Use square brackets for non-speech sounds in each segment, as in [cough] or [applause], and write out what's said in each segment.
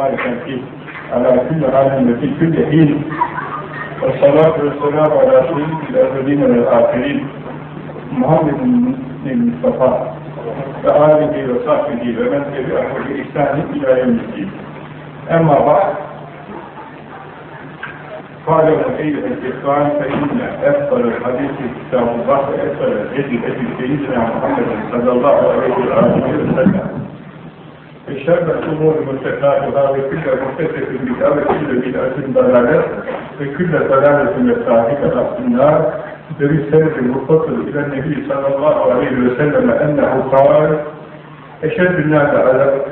وباركا فيه على كل حال وفي كل حين والصلاة والسلام على سيد الأولين والآخرين محمد المصطفى وآله وصحبه ومن تبعه بإحسان إلى يوم الدين. أما بعد قال أيها الإخوان فإن أفضل الحديث كتاب الله وأفضل الهدي هدي سيدنا محمد صلى الله عليه وآله وسلم. الشر الأمور محدثاتها وكل محدثة بدعة وكل بدعة ضلالة وكل ضلالة مستعفكة في النار. برسالة المفصل إلى النبي صلى الله عليه وسلم أنه قال أشد الناس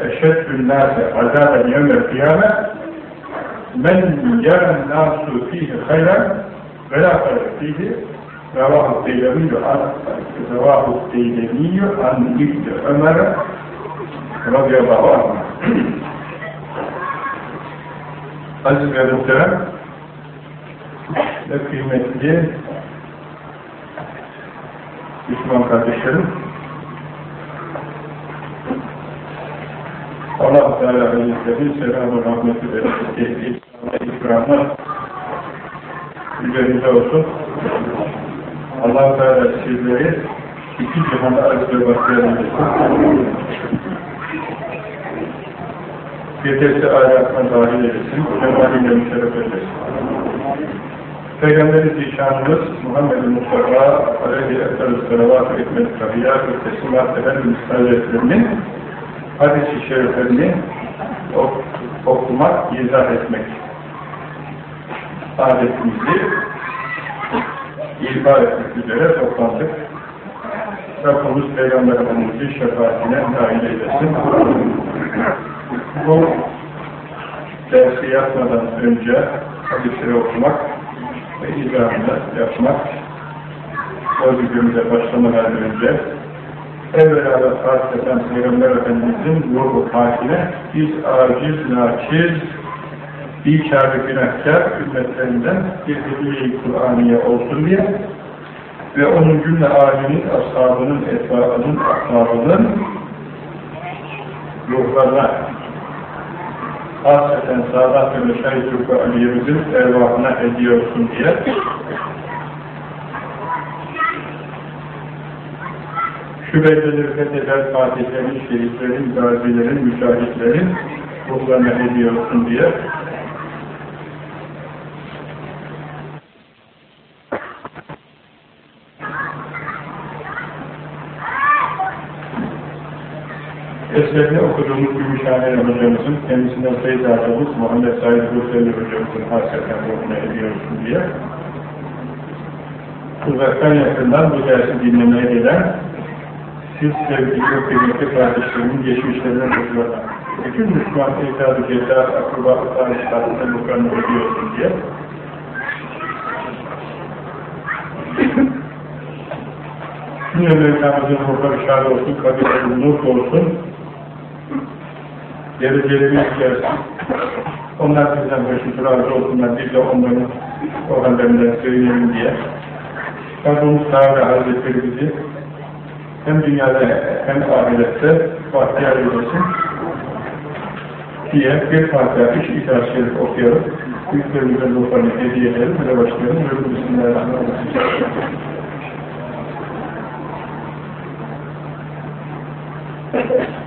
أشد الناس عذابا يوم القيامة. من يرى الناس فيه خيرا ولا خير فيه. رواه الطيلمي عن رواه الطيلمي عن ابن عمر. radıyallahu anh. Aziz ve muhterem ve kıymetli Müslüman kardeşlerim Allah-u Teala Hazretleri selam-ı rahmeti ve rahmeti ikramı üzerinize olsun. Allah-u Teala sizleri iki cihanda arz ve bakıya Ahlakına dahil edesin, cemaliyle müşerref edesin. Peygamberi Zişanımız Muhammed Mustafa Aleyhi Efendimiz Salavat-ı Ekmet Kabiyat ve Teslimat Efendimiz Hazretlerinin hadis-i şeriflerini okumak, izah etmek adetimizi ihbar etmek üzere toplandık. Rabbimiz Peygamber Efendimiz'i şefaatine dahil eylesin. Bu dersi yapmadan önce hadisleri okumak ve izahını yapmak. O günümüze başlamadan önce evvela ve hasreten Peygamber Efendimiz'in ruhu hakine biz aciz, naçiz, bir günahkar ümmetlerinden bir hediye-i Kur'aniye olsun diye ve onun cümle âlinin, ashabının, etbaının, ashabının ruhlarına hasreten Sadat ve Meşahit Ruhu Aliye'mizin ervahına ediyorsun diye. Beldeleri fetheder fatihlerin, şeriflerin, gazilerin, mücahitlerin ruhlarına ediyorsun diye. Eserini okuduğumuz Gümüşhane hocamızın, kendisinden Seyyid Hocamız, Muhammed Said Hüseyinli hocamızın hasreten ruhuna ediyorsun diye uzaktan yakından bu dersi dinlemeye gelen siz sevgili ve kıymetli kardeşlerimin geçmişlerine bakıyorlar. Bütün Müslüman ecdadı ceza, akraba, tarihlerinde mukanı ediyorsun diye. Şimdi Mevlamızın ruhları şad olsun, kabirleri nur olsun, derecelerimiz gelsin. Onlar bizden başımız razı olsunlar, biz de onların o hallerinden söyleyelim diye. Rabbimiz Teala Hazretleri bizi hem dünyada hem ahirette bahtiyar eylesin diye bir Fatiha, üç İhlas Şerif okuyoruz. Büyüklerimizin ruhlarını hediye edelim ve başlayalım. Ve Bismillahirrahmanirrahim. Okuduğumuz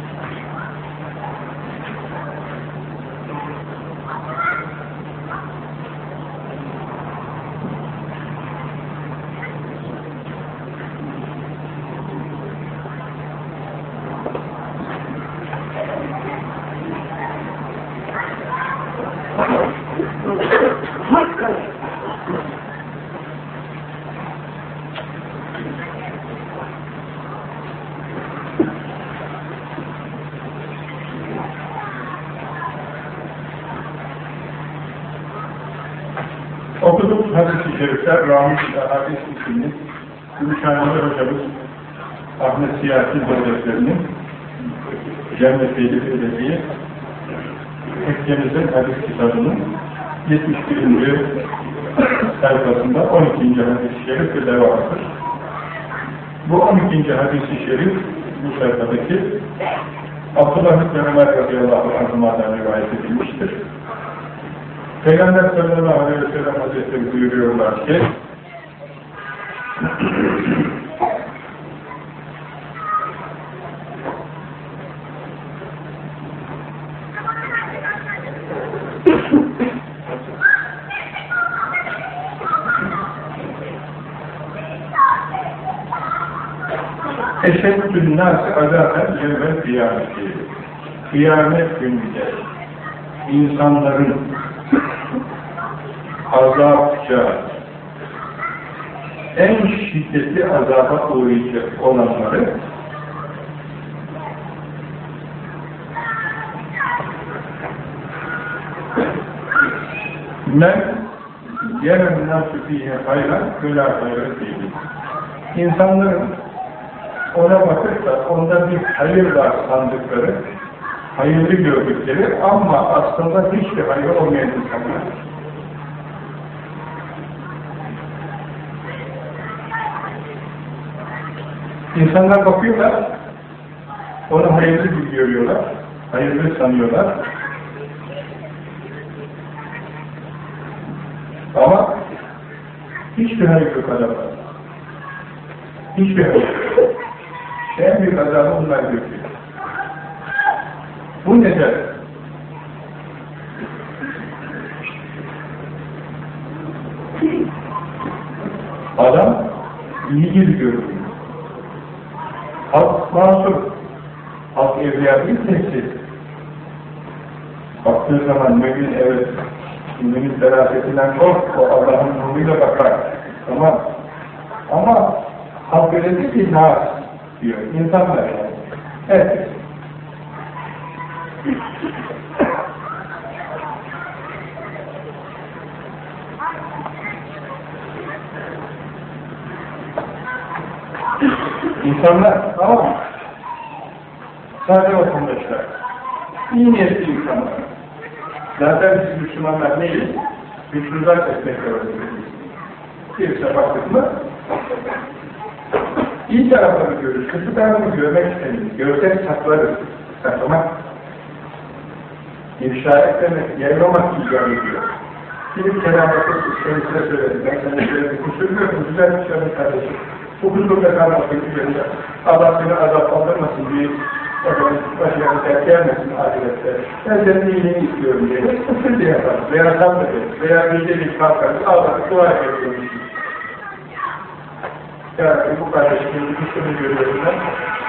Siyasi Hazretleri'nin Cennet Beyli dediği Tekkeniz'in hadis kitabının 71. sayfasında 12. hadis-i şerif ve devamıdır. Bu 12. hadis-i şerif bu sayfadaki Abdullah İbn Ömer radıyallahu anh'dan rivayet edilmiştir. Peygamber sallallahu aleyhi ve sellem Hazretleri buyuruyorlar ki Eşeddün nâsi azâben yevvel kıyameti. Kıyamet gününde insanların azapça en şiddetli azaba uğrayacak olanları men yeren nasü fiye hayran külâ hayran değil. İnsanların ona bakıp da onda bir hayır var sandıkları, hayırlı gördükleri ama aslında hiçbir hayır olmayan insanlar. İnsanlar bakıyorlar, onu hayırlı gibi görüyorlar, hayırlı sanıyorlar. Ama hiçbir hayır yok adamda. Hiçbir hayır yok. En büyük azabı onlar görüyor. Bu neden? Adam iyi gibi görünüyor. Halk masum. Halk evliya değil tekstil. Baktığı zaman mümin evet, mümin ferasetinden kork, o Allah'ın nuruyla bakar. Ama ama halk öyle ki nas diyor. İnsanlar. Evet. İnsanlar ama sadece vatandaşlar. İyi niyetli insanlar. Zaten biz Müslümanlar neyiz? Güçlüler etmek öğreniyoruz. Birisine baktık mı iyi tarafını görürüz, kötü tarafını görmek istemiyoruz. Görsek saklarız. Saklamak. İfşa etmemek, yaymamak icap ediyor. Gidip kerametı kendisine söyledim. Ben sana söyledim. Kusur bu güzel bir şey kardeşim. Bu kusurda kalmasın üzerinde. Allah seni azap aldırmasın diye başına dert gelmesin ahirette. Ben senin iyiliğini istiyorum diye. Kusur diye yaparız. Veya kalmayız. Veya gecelik kalkarız. Allah'a dua ediyoruz. Yani bu kardeşimin kusurunu görüyorum ben.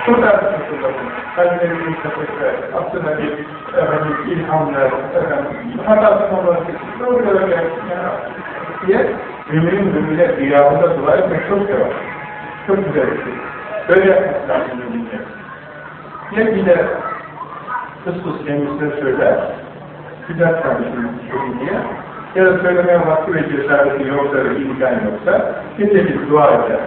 Kurtar kusurlarını. Kalblerinin kafesler. Aslında bir efendim, ilhamlar. Efendim, hatasını onları doğru yola gelsin. diye müminin mümine rüyasında dua etmek çok sevap. Çok güzel bir şey. Böyle yapmak lazım müminler. Ya bir de kıs kendisine söyler, güzel kardeşim sorun diye, ya da söylemeye vakti ve cesareti yoksa ve imkan yoksa, bir dua eder.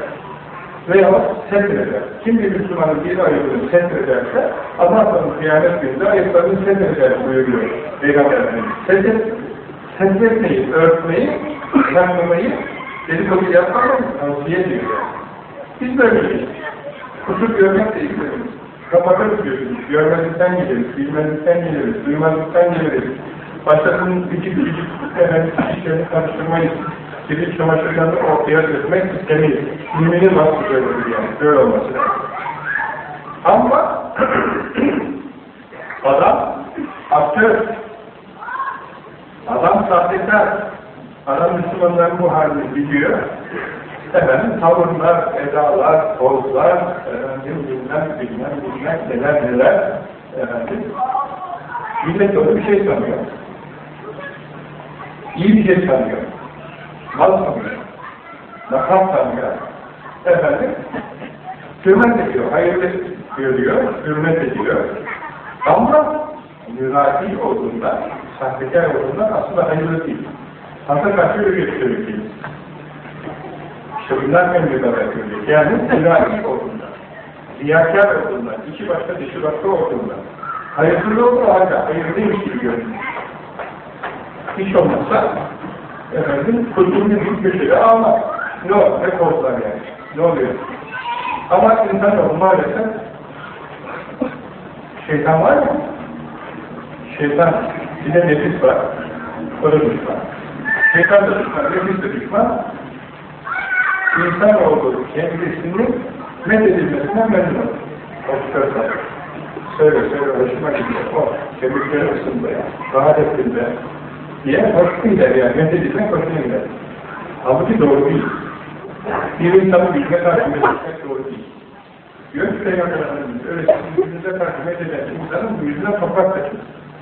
Veya setreder. Kim bir Müslümanın bir ayıbını setrederse, Allah'ın kıyamet gününde ayıplarını setreder buyuruyor Peygamber Efendimiz. Setret, setretmeyi, örtmeyi, saklamayı, dedikodu yapmamayı tavsiye ediyor. Biz böyleyiz. Kusur görmek de isteriz. Kapatırız gözümüzü. Görmezlikten geliriz, bilmezlikten geliriz, duymazlıktan geliriz. Başkasının küçük küçük efendim, işlerini karıştırmayız. Kirli çamaşırlarını ortaya dökmek istemeyiz. Müminin vasfı böyledir yani. Böyle olması lazım. Ama [clears throat] adam aktör, adam sahtekar, adam Müslümanların bu halini biliyor. Efendim tavırlar, edalar, pozlar, efendim bilmem bilmem bilmem neler neler efendim. Millet öyle bir şey sanıyor. İyi bir şey sanıyor. Makam sanıyor. Efendim, hürmet ediyor, hayırlı görüyor, hürmet ediyor. Ama mürahi olduğunda, sahtekar olduğunda aslında hayırlı değil. Karşı öyle gösteriyor değil. İşte bunlar olarak görüyor. Yani mürahi olduğunda, riyakar olduğunda, içi başka dışı başka olduğunda, hayırlı olduğu halde hayırlıymış gibi görünüyor. Hiç olmazsa efendim kuyruğunu bir köşede ağlar. Ne olur? Ne korklar yani? Ne oluyor? Ama insanoğlu maalesef şeytan var ya şeytan bir de nefis var. O da düşman. Şeytan da düşman, nefis de düşman. İnsan olduğu kendisinin methedilmesinden memnun olur. Söyle söyle hoşuma gidiyor. O kemikleri ısındı ya. Rahat ettim de. Diye hoşuna gider yani. Methedilmek hoşuna gider. Halbuki doğru değil. Bir insanın yüzüne karşı methedilmek doğru değil. Diyor ki Peygamber Efendimiz, öyle sizin yüzünüze karşı methedilen insanın yüzüne toprak taşır.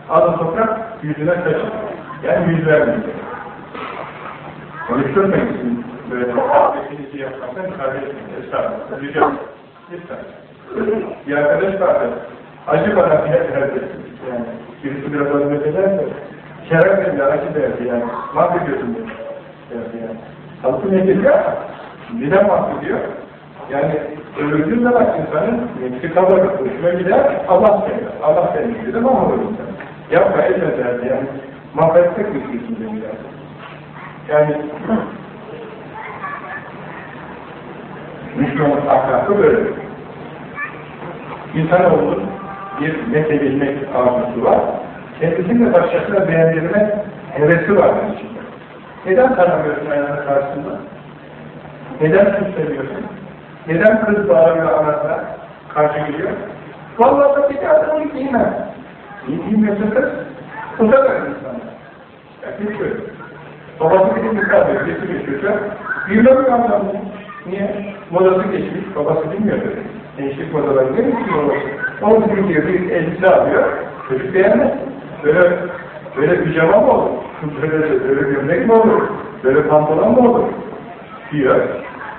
Alın toprak, yüzüne taşır. Yani yüz vermeyin. Konuşturmayın böyle hepinizi yapmaktan kardeşim, estağfurullah. Rica Lütfen. Bir arkadaş vardı. Acı bana bir herhalde. Yani birisi biraz azmet ederse şeref verir, acı derdi yani. Mahvediyorsun derdi yani. Halkı ne geliyor? Neden mahvediyor? Yani öldüğün zaman insanın nefsi kabarır, hoşuna gider, Allah sever. Allah sever. De mahvolur insan. Yapma etme derdi yani. Mahvetmek istiyorsun beni derdi. Yani [clears throat] Müslüman ahlakı böyle. İnsanoğlunun bir methebilmek arzusu var. Kendisini de başkasına beğendirme hevesi var içinde. Neden tanımıyorsun ayağının karşısında? Neden küçülüyorsun? Neden kız bağırıyor anasına karşı geliyor? Vallahi da bir daha onu giymem. Niye giymiyorsun kız? Uzak verin sana. Erkek şöyle. Babası bir nikah veriyor, getiriyor çocuğa. Bilmiyorum anlamı. Niye? Modası geçmiş, babası bilmiyor böyle. Gençlik modaları ne bilmiyor babası? Onu bir diyor, bir elbise alıyor, çocuk beğenmez. Böyle, böyle pijama mı olur? [laughs] Böyle, böyle gömlek mi olur? Böyle pantolon mu olur? Diyor.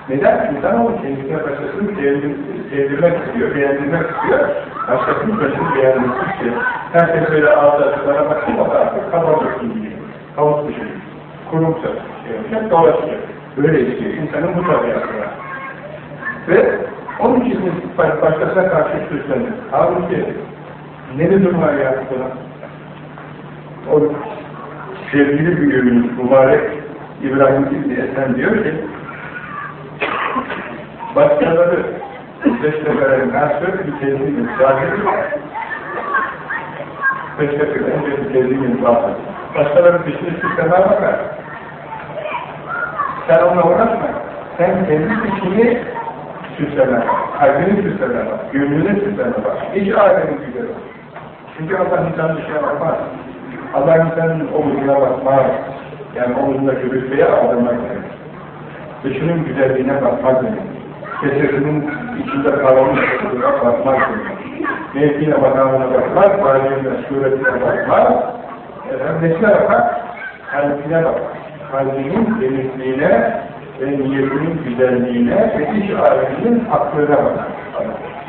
Neden? İnsan onu kendisine başkasını sevdir, sevdirmek istiyor, beğendirmek istiyor. Başkasının başını beğendirmek istiyor. Herkes böyle ağzı bakıyor, o da artık kabarmasın diyor. Kavuk dışı, kurumsa, şey olacak, dolaşacak. Böyle istiyor. İnsanın bu tabiatı var. Ve onun için başkasına karşı süslenir. Halbuki ne lüzum var ya? O sevgili büyüğümüz mübarek İbrahim İbni Esen diyor ki başkaları beşteferen nasır bir tezginin sahibi beşteferen bir tezginin sahibi başkaları dışını süslemeye bakar sen onunla uğraşma. Sen kendi dışını süsleme. Kalbini süsleme. Bak gönlünü süsleme bak. Hiç alemin güzel çünkü Allah insan dışına bakmaz Allah insanın omuzuna bakmaz. Yani omuzundaki rütbeye aldırmak demek dışının güzelliğine bakmaz demek. Kesesinin içinde kalmış olduğuna bakmaz demek. Mevkine makamına bakmaz varlığına, suretine bakmaz. Efendim nesine bakar? kalbine bakar. Kalbinin temizliğine ve niyetinin güzelliğine ve iç aleminin hakkına bakar.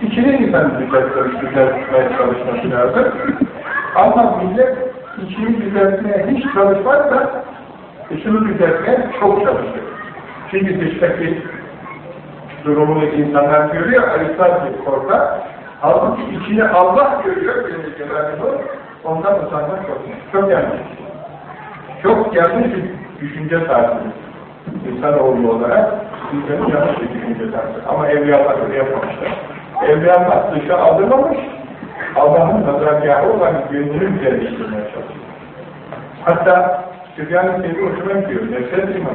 İçine insan düzeltmeye, düzeltmeye çalışması lazım. Ama millet içini düzeltmeye hiç çalışmazsa dışını düzeltmeye çok çalışır çünkü dıştaki durumunu insanlar görüyor, Aristoteles korkar. Halbuki içini Allah görüyor, Celle Celaluhu, ondan utanmak çok, çok yanlış. Çok yanlış bir düşünce tarzı. İnsanoğlu olarak insanın yanlış bir düşünce tarzı. Ama evliyalar öyle yapmamışlar. Evliyalar dışa aldırmamış, Allah'ın nazargahı olan gönlünü güzelleştirmeye çalışıyor. Hatta Süfyan-ı Sevgi hoşuma gidiyor, nefret imam.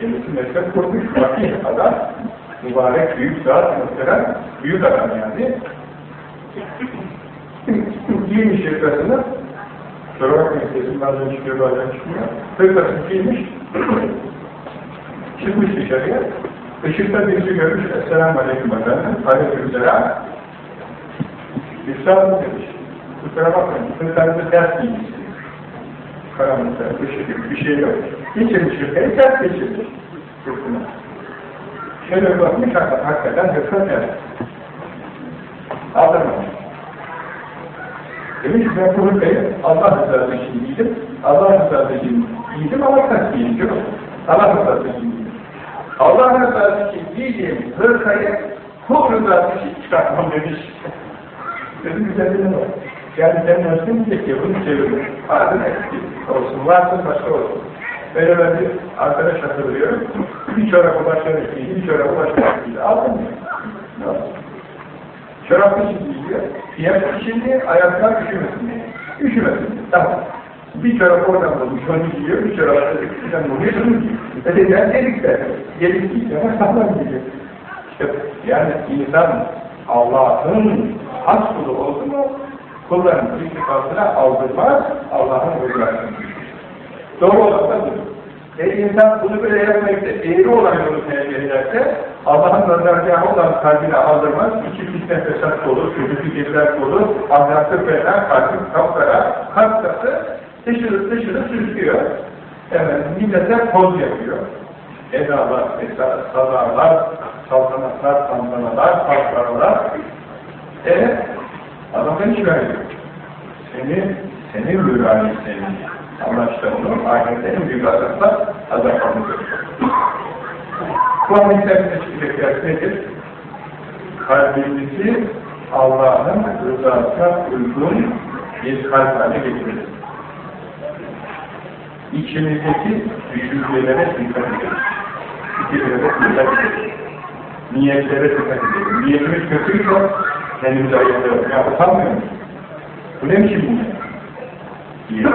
Kendisi meslek kurmuş, vakit adam, mübarek, büyük zat, muhterem, büyük adam yani. Giymiş hırkasını, sonra bakmayın sesim bazen çıkıyor, bazen çıkmıyor. Hırkasını giymiş, çıkmış dışarıya, ışıkta birisi görmüş, Esselamu Aleyküm Efendim, Aleyküm Selam. Üstadım demiş, kusura bakmayın, hırkanızı ters giymişsiniz. Karanlıkta, ışık, bir şey yok. Geçirmiş hırkayı, ters geçirmiş. Hırkına. Şöyle bakmış, hakikaten hırka ters. Aldırmamış. Demiş ki ben bu hırkayı Allah rızası için giydim, Allah rızası için giydim ama ters giydim. Allah rızası için giydim. Allah rızası için giydiğim hırkayı kul rızası için çıkartmam demiş. Dedim güzelliğine bak. Yani sen nasıl diyecek ki bunu çevirmiş. Adın eksik olsun, varsın başka olsun. Böyle ben bir arkadaş hatırlıyorum. Bir çorabı başka giydi, bir çorabı başka giydi. Aldın mı? Çorap için giyiyor, için diye, ayaklar üşümesin. Üşümesin, tamam. Bir taraf oradan bulmuş, onu giyiyor, bir taraf ötekinden bulmuş, onu giyiyor. Ötekinden delikler. Delik giyiyor ama sağlam giyiyor. İşte yani insan Allah'ın has kulu oldu mu, kulların iltifasına aldırmaz, Allah'ın uygulasını Doğru olan da budur. E insan bunu böyle yapmayıp eğri olan yolu ederse Allah'ın göndereceği olan kalbine aldırmaz, içi fitne fesat dolu, kötü fikirler dolu, ahlaklı fena, kalbi kapkara, kalp katı dışarı dışarı sürüklüyor. Evet, millete poz yapıyor. Edalar, esas, sadarlar, saltanatlar, tantanalar, kalkaralar. E, adamdan hiç vermiyor. Seni, seni rüyayı seni. Allah işte onu ahirette en büyük azapla azap alıyor. Bu ayetlerde çıkacak nedir? Kalbimizi Allah'ın rızasına uygun bir kalp haline getirir. İçimizdeki düşüncelere dikkat edin. Fikirlere dikkat edin. Niyetlere dikkat edin. Niyetimiz kötüyse kendimizi ayırıyoruz. Ya utanmıyor musun? Bu ne biçim bu? Diye.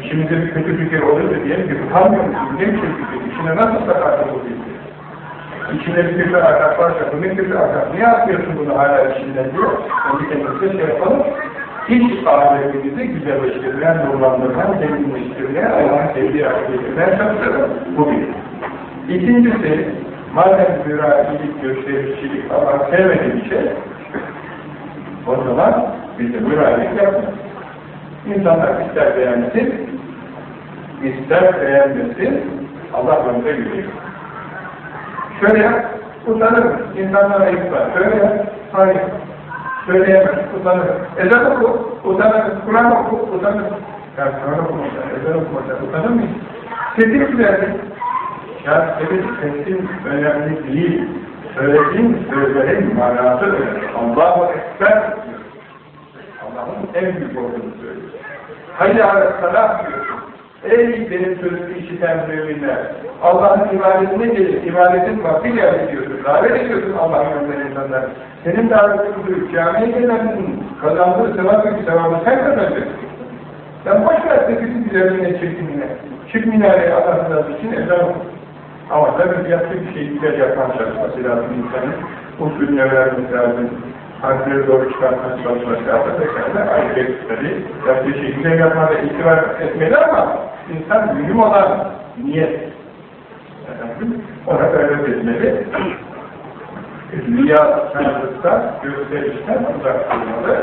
İçimizde bir kötü fikir olursa diyelim ki utanmıyor musun? Ne biçim fikir? İçine nasıl sakarsın bu fikir? İçinde bir kötü ahlak varsa bu ne kötü ahlak? Niye atıyorsun bunu hala içinden diyor. Onu kendimize şey yapalım. Hiç ahlakimizi güzelleştirilen, nurlandırılan, zenginleştirilen, Allah'ın sevdiği aktiviteler çalışalım. Bu bir. İkincisi, madem mürahilik, gösterişçilik Allah sevmediği bir şey, o zaman biz de mürahilik yapmayız. İnsanlar ister beğensin, ister beğenmesin, Allah önünde yürüyor. Şöyle yap, utanırım, insanlar ayıplar. Şöyle yap, hayır. Söyleyemez, utanır. Ezan oku, utanır. Kur'an oku, utanır. Ya Kur'an okumasa, ezan okumasa utanır mıyız? Sesin güzeldir. Ya evet, sesin önemli değil. Söylediğin sözlerin manası önemli. Allahu Ekber Allah'ın en büyük olduğunu söylüyor. Hayır aleyhisselam diyorsun. Ey benim sözümü işiten müminler! Allah'ın ibadetine gelir, ibadetin vakti geldi diyorsun. Davet ediyorsun Allah'ın yolunda insanlar. Senin davetin budur. Camiye gelensin. Kazandığı sevap ve sevabı sen kazanacaksın. Sen boş ver sekizi güzelliğine, çirkinliğine. Minareye Allah'ın razı için ezan oku. Ama tabii yaptığı bir şeyi güzel yapmaya çalışması lazım insanın. Usulüne vermesi lazım harfleri doğru çıkartmaya çalışması lazım vesaire ayrı bir tabi yaptığı şey güzel yapmada itibar etmeli ama insan mühim olan niyet ona gayret etmeli riya sanatlıkta gösterişten uzak durmalı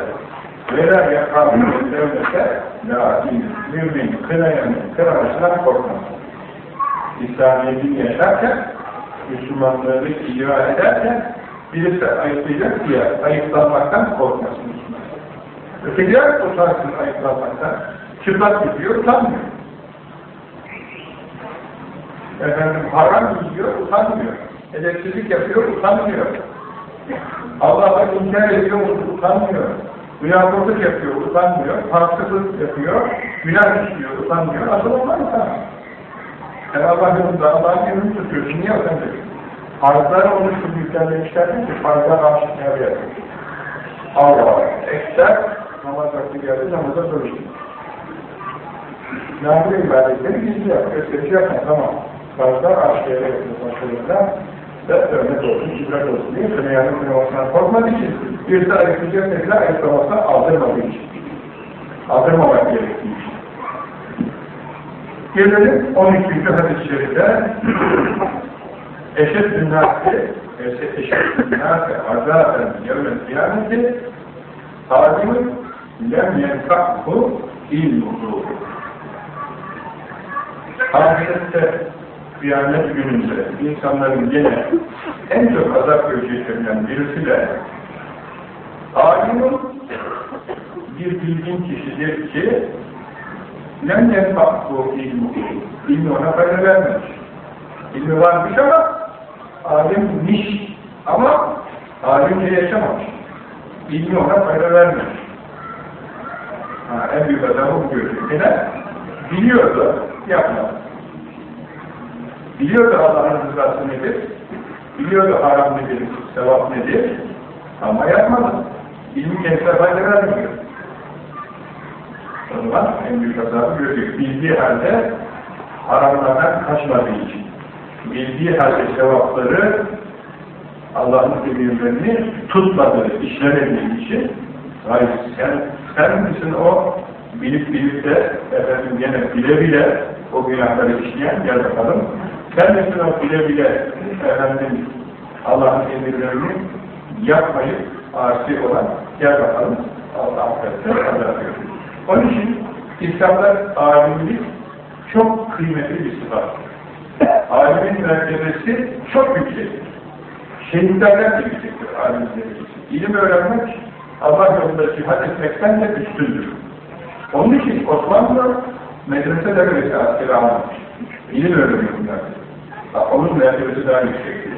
Vela yakamı devlete lakin mümin kınayanın kınamasından korkmaz. İslamiyet'in yaşarken Müslümanlığı icra ederken birisi ayıplayacak diye ayıplanmaktan korkmasın Müslüman. Ötekiler utansın ayıplanmaktan. Çıplak gidiyor, utanmıyor. Efendim haram yiyor, utanmıyor. Edepsizlik yapıyor, utanmıyor. Allah'a inkar ediyor, utanmıyor. Rüyakorluk yapıyor, utanmıyor. Haksızlık yapıyor, günah işliyor, utanmıyor. Asıl onlar utanmıyor. Allah'ın yolunda Allah'ın yolunu tutuyorsun, niye utanmıyorsun? Farzlar onu şu yüklenmişlerdi ki farzlar aşikar yapıyor. Allah Allah. Ekser namaz vakti geldi namaza duruştu. Nafile ibadetleri gizli yap, gösteriş yapma tamam. Farzlar aşikar yapıyor başlarında ve örnek olsun, ibret olsun diye kınayanın kınamasından korkmadığı için birisi ayıklayacak dediler, ayıklamasından aldırmadığı için. Aldırmamak gerektiği için. Gelelim 12. hadis-i şerifte [clears throat] eşet dünnâsi eşet dünnâsi azâben yevmen kıyameti tâlimin lem yenfa'hu ilmuhu ahirette kıyamet gününde insanların gene en çok azap göreceklerinden birisi de alimin bir bilgin kişidir ki lem yenfa'hu ilmuhu ilmi ona fayda vermemiş ilmi varmış ama alimmiş ama alimce yaşamamış. İlmi ona fayda vermemiş. Ha, en büyük adamı bu görüyor. Neden? Biliyordu, yapmadı. Biliyordu Allah'ın rızası nedir, biliyordu haram nedir, sevap nedir, ama yapmadı. İlmi kendisine fayda vermiyor. Zaman en büyük azabı görecek. Bildiği halde haramlardan kaçmadığı için. Bildiği halde sevapları Allah'ın emirlerini tutmadığı, işlemediği için hayır sen, sen misin o bilip bilip de efendim gene bile bile o günahları işleyen gel bakalım. Sen misin o bile bile efendim Allah'ın emirlerini yapmayıp asi olan gel bakalım Allah affetse Allah Onun için İslam'da alimlik çok kıymetli bir sıfat. Alimin mertebesi çok yüksek. Şehitlerden de yüksektir alim derecesi. İlim öğrenmek Allah yolunda cihad etmekten de üstündür. Onun için Osmanlı medrese devresi askeri almamış. İlim öğreniyor bunlar. Onun mertebesi daha yüksektir.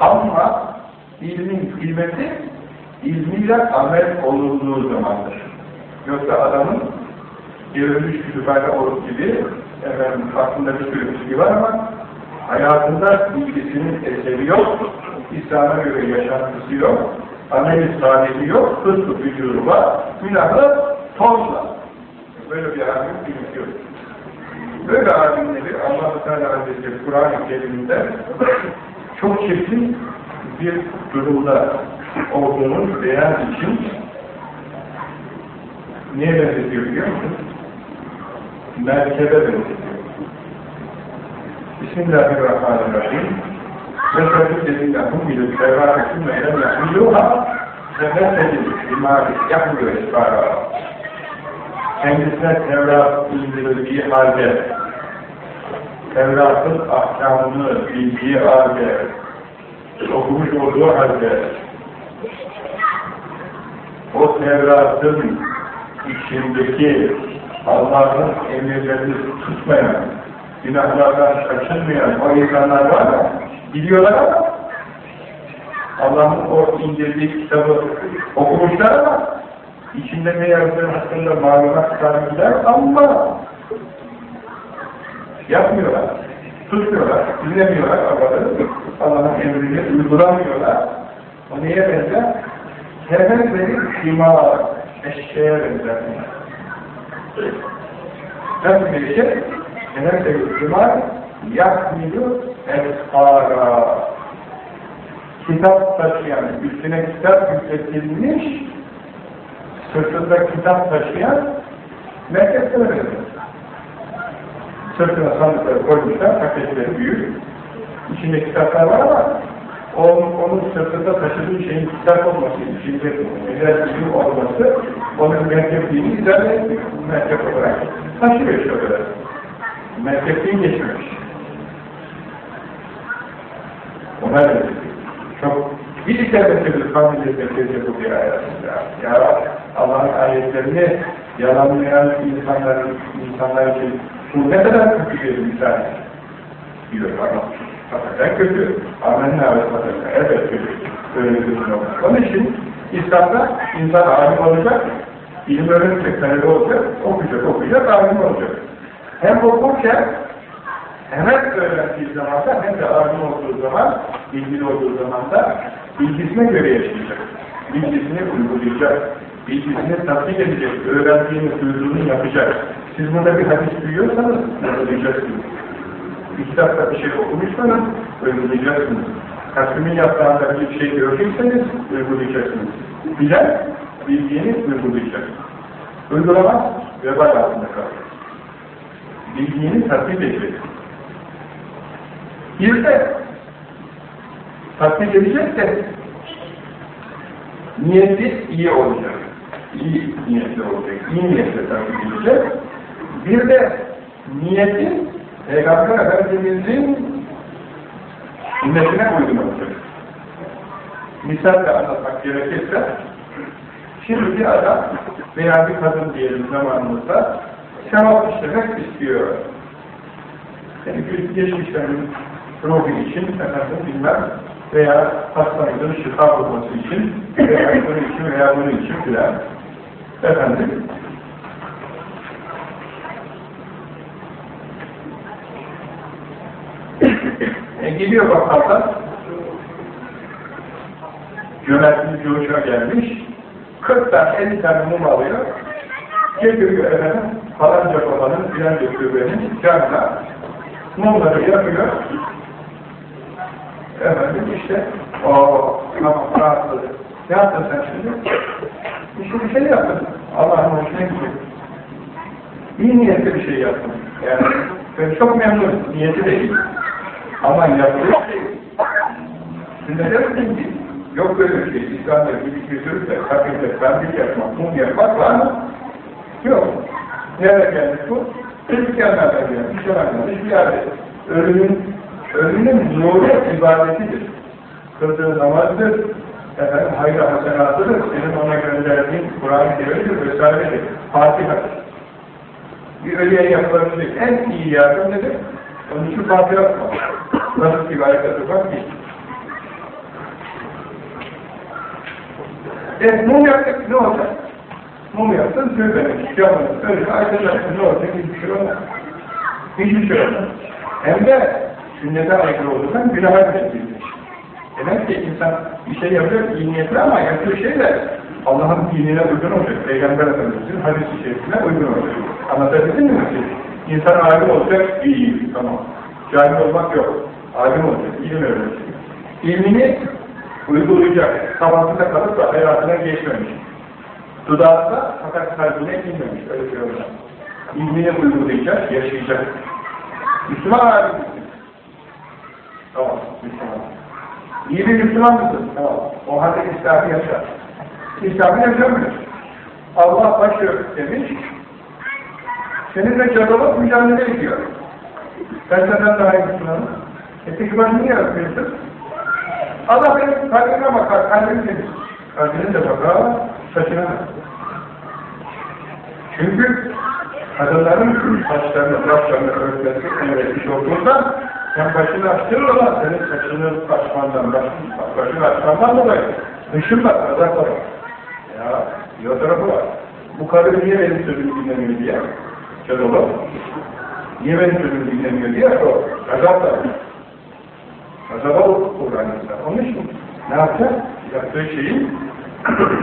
Ama ilmin kıymeti ilmiyle amel olunduğu zamandır. Yoksa adamın devrilmiş kütüphane olup gibi efendim aklında bir sürü bilgi var ama hayatında bilgisinin eseri yok, İslam'a göre yaşantısı yok, amel-i sahibi yok, hırsız vücudu var, günahı tozla. Böyle bir alim bilgisi yok. Böyle alimleri Allah-u Teala Hazretleri Kur'an-ı Kerim'de çok çirkin bir durumda olduğunu beyan için niye benzetiyor biliyor musun? Merkebe benzetiyor. Bismillahirrahmanirrahim. Mesela dediğinde hum ile sevâkısın ve elem yapmıyorha sebepledim imâri yapmıyor esbâra. Kendisine Tevrat indirildiği halde Tevrat'ın ahkamını bildiği halde okumuş olduğu halde o Tevrat'ın içindeki Allah'ın emirlerini tutmayan, günahlardan kaçınmayan o insanlar var ya, biliyorlar ama Allah'ın o indirdiği kitabı okumuşlar ama içinde ne yazdığı hakkında malumat sahipler ama yapmıyorlar, tutmuyorlar, dinlemiyorlar Allah'ın emrini uygulamıyorlar. O neye benzer? Tevbeli şima eşeğe benzer. Nasıl bir şey? Tevbeli şima yakmıyor eskara. Kitap taşıyan, üstüne kitap yükletilmiş, sırtında kitap taşıyan merkez öyle. Sırtına sandıkları koymuşlar, paketleri büyük. İçinde kitaplar var ama onun, onun sırtında taşıdığı şeyin kitap olması, birer bilim olması, onun merkepliğini idare etmiyor. Merkep olarak taşıyor o kadar. Merkepliğin geçmemiş. Ona öyle. Çok bir bir kamilde bekleyecek bu bir ayet. Ya Allah'ın ayetlerini yalanlayan insanların, insanlar için bu ne kadar kötü bir misal diyor Allah. Hakikaten kötü. Amenna ve sadaka. Evet kötü. Böyle bir durum yok. Onun için İslam'da insan alim olacak, ilim öğrenecek, talebe olacak, okuyacak, okuyacak, alim olacak. Hem okurken, hemen öğrendiği zaman da hem de alim olduğu zaman, bilgili olduğu zaman da bilgisine göre yaşayacak. Bilgisini uygulayacak. Bilgisini tatbik edecek. Öğrendiğini, duyduğunu yapacak. Siz burada bir hadis duyuyorsanız uygulayacaksınız. Kitapta bir şey okumuşsanız uygulayacaksınız. Kasım'ın yaptığında bir şey gördüyseniz uygulayacaksınız. Bilen bildiğini uygulayacak. Uygulamaz vebal altında kalır. Bildiğini tatbik edecek. Bir de tatbik edecek de niyeti iyi olacak. İyi niyetli olacak. İyi niyetle tatbik edecek. Bir de niyeti Peygamber Efendimiz'in sünnetine uygun olacak. Misalle anlatmak gerekirse, şimdi bir adam veya bir kadın diyelim zamanımızda sevap işlemek istiyor. Yani geçmişlerin ruhu için, efendim bilmem, veya hastalıkların şifa bulması için, veya bunun için veya bunun için filan, efendim, gidiyor bakkaldan, cömertli çocuğa gelmiş, 40 tane, 50 tane mum alıyor. Getiriyor efendim, falanca babanın filanca şubenin canına mumları yakıyor. Efendim işte, o tamam rahatladı. Ne yaptın sen şimdi? İşte bir şey yaptın. Allah'ın hoşuna gidiyor. İyi niyetli bir şey yaptım. Yani çok memnunum. Niyeti de iyi. Ama yaptığı şey sünnete mi? Yok böyle bir şey. İslam'da bir küsür de kabirde kandil yapmak, mum yapmak var mı? Yok. Nereye gelmiş bu? Hristiyanlardan gelmiş, Müslümanlar, bir yerde. Ölümün, ölümün nuru ibadetidir. Kıldığı namazdır, efendim hayır hasenatıdır, senin ona gönderdiğin Kur'an-ı Kerim'dir vesairedir. Fatiha'dır bir ölüye yapılabilecek en iyi yardım nedir? Onun için Fatiha yapmak. Nasıl ki gayet tutmak değil. E, mum yaptık ne olacak? Mum yaptın, tövbenin, camın, öyle aydınlattın ne olacak? Hiçbir şey olmaz. Hiçbir şey olmaz. Hem de sünnete aykırı olduğundan günaha gidilmiş. Demek ki insan bir şey yapıyor, iyi niyetli ama yaptığı şeyler Allah'ın dinine uygun olacak. Peygamber Efendimiz'in hadis-i şerifine uygun olacak. Anlatabildim mi? İnsan alim olacak, iyi, tamam. Cahil olmak yok. Alim olacak, ilim öğrenecek. İlmini uygulayacak. Kafasında kalıp da hayatına geçmemiş. Dudağında fakat kalbine inmemiş. Öyle bir öğren. İlmini uygulayacak, yaşayacak. Müslüman alim Tamam, Müslüman. İyi bir Müslüman mısın? Tamam. O halde İslam'ı yaşar. İslam'ı yaşamıyor. Allah başı demiş, seninle cadılık mücadele ediyor. Ben senden daha iyi Müslümanım. E peki ben niye yapıyorsun? Allah benim kalbime bakar, kalbim temiz. Kalbine de bakar, saçına da. Çünkü kadınların saçlarını, başlarını örtmesi emretmiş olduğunda sen başını açtırırlar, senin saçını açmandan, başını açmandan dolayı dışın var, azap var. Ya, bir o tarafı var. Bu kadın niye benim sözümü dinlemiyor diye, Çadoğlu, niye benim sözümü dinlemiyor diye o azap da. Azaba uğrar insan. Onun için ne yapacak? Yaptığı şeyin [clears throat]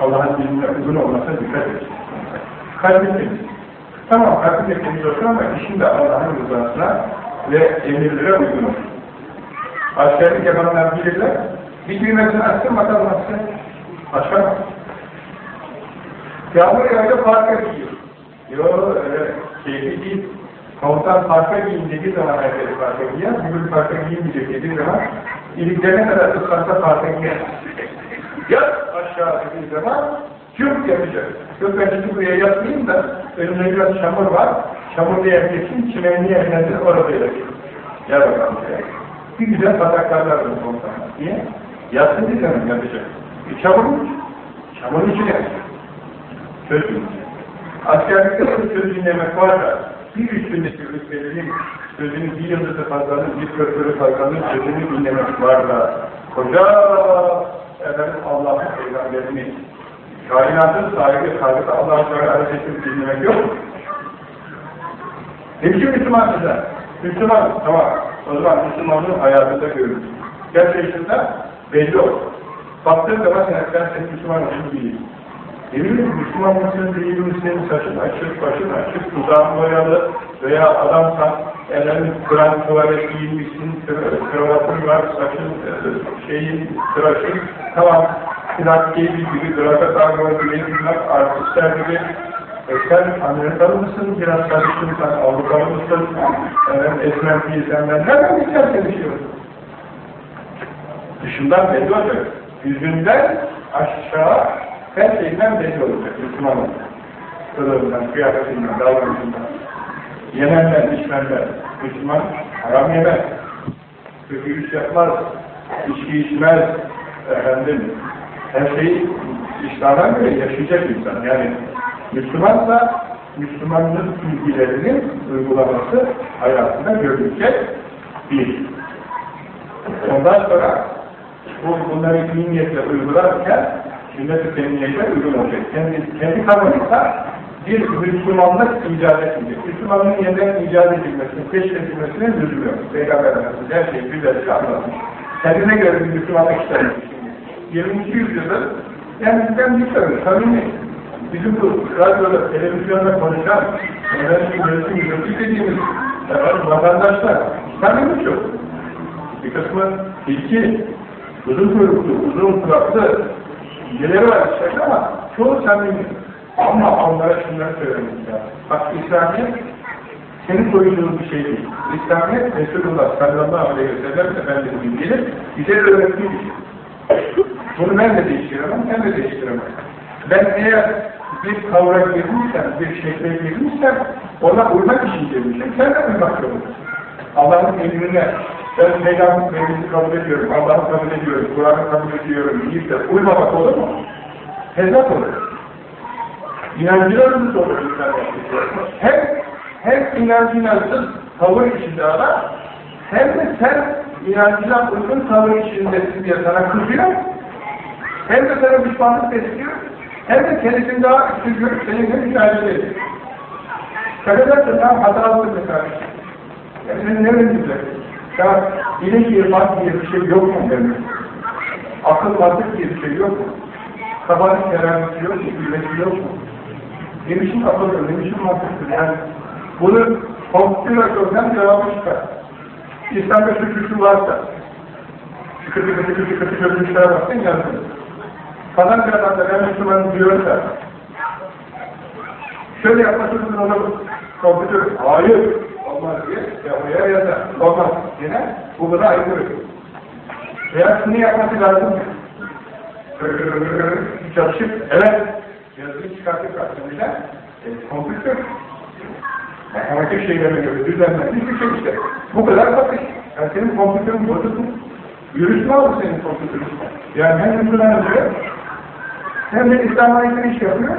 Allah'ın dinine uygun olmasına dikkat edecek. Kalbi temiz. Tamam, kalbi de temiz olsun ama işin de Allah'ın rızasına ve emirlere uygun olsun. Askerlik yapanlar bilirler. Bir düğmesini açsın bakalım açsın. Mı? Yağmur yağınca parka giyiyor. Yok öyle keyfi değil. Komutan parka giyin dediği zaman herkes parka giyer. Bugün parka giyinmeyecek dediği zaman iliklerine kadar ıslarsa parka giyer. Yat aşağı dediği zaman cüm yapacak. Yok ben şimdi buraya yatmayayım da önümde biraz çamur var. Çamurlu yerleşsin, çimenli yerleşsin orada yerleşsin. Gel bakalım. Bir güzel pataklarlar bu komutanlar. Niye? Yatsın diye yapacak. Bir çamur mu? Çamurun içine. Söz dinleyecek. Askerlikte söz dinlemek var da bir üstündeki rütbelerin sözünü bir yıldızı fazlanın, bir kırkırı fazlanın sözünü dinlemek var da koca efendim Allah'ın peygamberini kainatın sahibi sahibi Allah'ın sonra hareketini dinlemek yok mu? Ne biçim Müslüman size? Müslüman, tamam. O zaman Müslümanlığın hayatında görürüz. Gerçekten belli olur. Baktığın zaman sen, sen Müslüman olduğunu bileyim. Eminim Müslüman mısın değil misin, saçın açık, başın açık, dudağın boyalı veya adamsan, efendim kıran tuvalet giyinmişsin, kravatın var, saçın, şeyin, tıraşın, tamam, plak giydi gibi, kravat ağırlığı gibi, plak artistler gibi, e sen Amerikalı mısın, biraz sarışın, sen Avrupalı mısın, efendim esmer değilsen ben nereden seni şey Dışından belli olacak. Yüzünden aşağı her şeyden belli olacak Müslümanın. Kılığından, kıyafetinden, davranışından. Yemenden, içmenden. Müslüman haram yemez. Kötü iş yapmaz. İçki içmez. Efendim, her şeyi İslam'a göre yaşayacak insan. Yani Müslümansa Müslümanlık bilgilerinin uygulaması hayatında görülecek bir. Ondan sonra bu, bunları iyi niyetle uygularken sünnet-i temniyete uygun olacak. Kendi, kendi kanımızda bir Müslümanlık icat etmeyecek. Müslümanlığın yeniden icat edilmesini, keşfedilmesine lüzum yok. Peygamber Efendimiz her şeyi güzelce anlatmış. Kendine göre bir Müslümanlık istemiş. 20. yüzyılda Yani bir soru, samimi. Bizim bu radyoda, televizyonda konuşan, öğrenci yönetim yönetim dediğimiz efendim, vatandaşlar, samimi çok. Bir kısmı ilki, uzun kuyruklu, uzun kulaklı, Var işte ama çoğu samimi. Ama onlara şunları söylemek lazım. Bak İslamiyet senin koyduğun bir şey değil. İslamiyet Resulullah sallallahu aleyhi ve sellem Efendimiz'in gelip bize öğrettiği bir şey. Bunu ben de değiştiremem, sen de değiştiremem. Ben eğer bir kavra girmişsem, bir şekle girmişsem, ona uymak için girmişim, sen de uymak zorundasın. Allah'ın emrine, ben Peygamber mevlisi kabul ediyorum, Allah'ı kabul ediyorum, Kur'an'ı kabul ediyorum deyip de uymamak olur mu? Tezat olur. İnancılarımız olur insanlar. Hem, hem inancınızın tavır içinde adam, hem de sen inancına uygun tavır içindesin diye sana kızıyor, hem de sana düşmanlık besliyor, hem de kendisini daha üstün görüp seninle mücadele ediyor. Sebebler tam hatalıdır mesela. Senin ne önemlidir? Ya ilim irfan diye bir şey yok mu demek? Akıl mantık diye bir şey yok mu? Kafanın kerameti yok mu? Bilmesi yok mu? Ne biçim akıldır, ne biçim mantıktır? Yani bunu kompütür cevabı çıkar. İslam'da şu şu şu varsa, sıkıntı sıkıntı sıkıntı çözmüşler baksın yazın. Falan da ben Müslümanım diyorsa, şöyle yapmasın ona kompütür, hayır, olmaz diye yapmaya yazar. Olmaz. Yine bu kadar aykırı. Veya şunu yapması lazım. Çalışıp, evet, yazıyı çıkartıp karşımıza, e, kompütür. Mekanik şeylerine göre düzenlenmiş bir şey işte. Bu kadar basit. Yani senin kompütürün bozuk mu? Virüs mü aldı senin kompütürün? Yani hem Müslümanı diyor, hem de İslam'a aykırı iş yapıyor,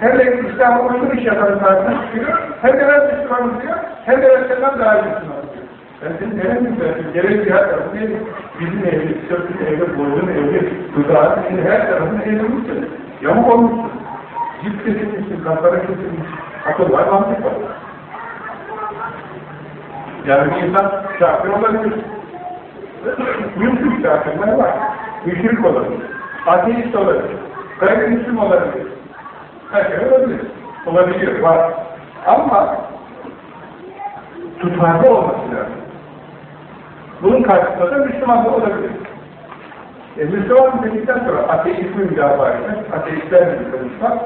hem de İslam'a uygun iş yapanı karşısına çıkıyor, hem de ben Müslümanım diyor, hem de ben senden daha iyi Müslüman diyor. Ben senin neren müslümanım? Gerek bir her tarafını evli, bizim evli, sırtın evli, boynun evli, dudağın evli, her tarafını evlimişsin. Yamuk olmuşsun. Cilt kesilmişsin, kaslara kesilmişsin. Akıl var, mantık var. Yani bir insan kafir olabilir. Mümkün kafirler var. Müşrik olabilir. Ateist olabilir. Gayrimüslim olabilir. Her şey olabilir. Olabiliyor, var. Ama tutarlı olması lazım. Bunun karşısında da Müslüman da olabilir. E, Müslüman dedikten sonra ateizmi müdafaa etmek, ateistlerle konuşmak,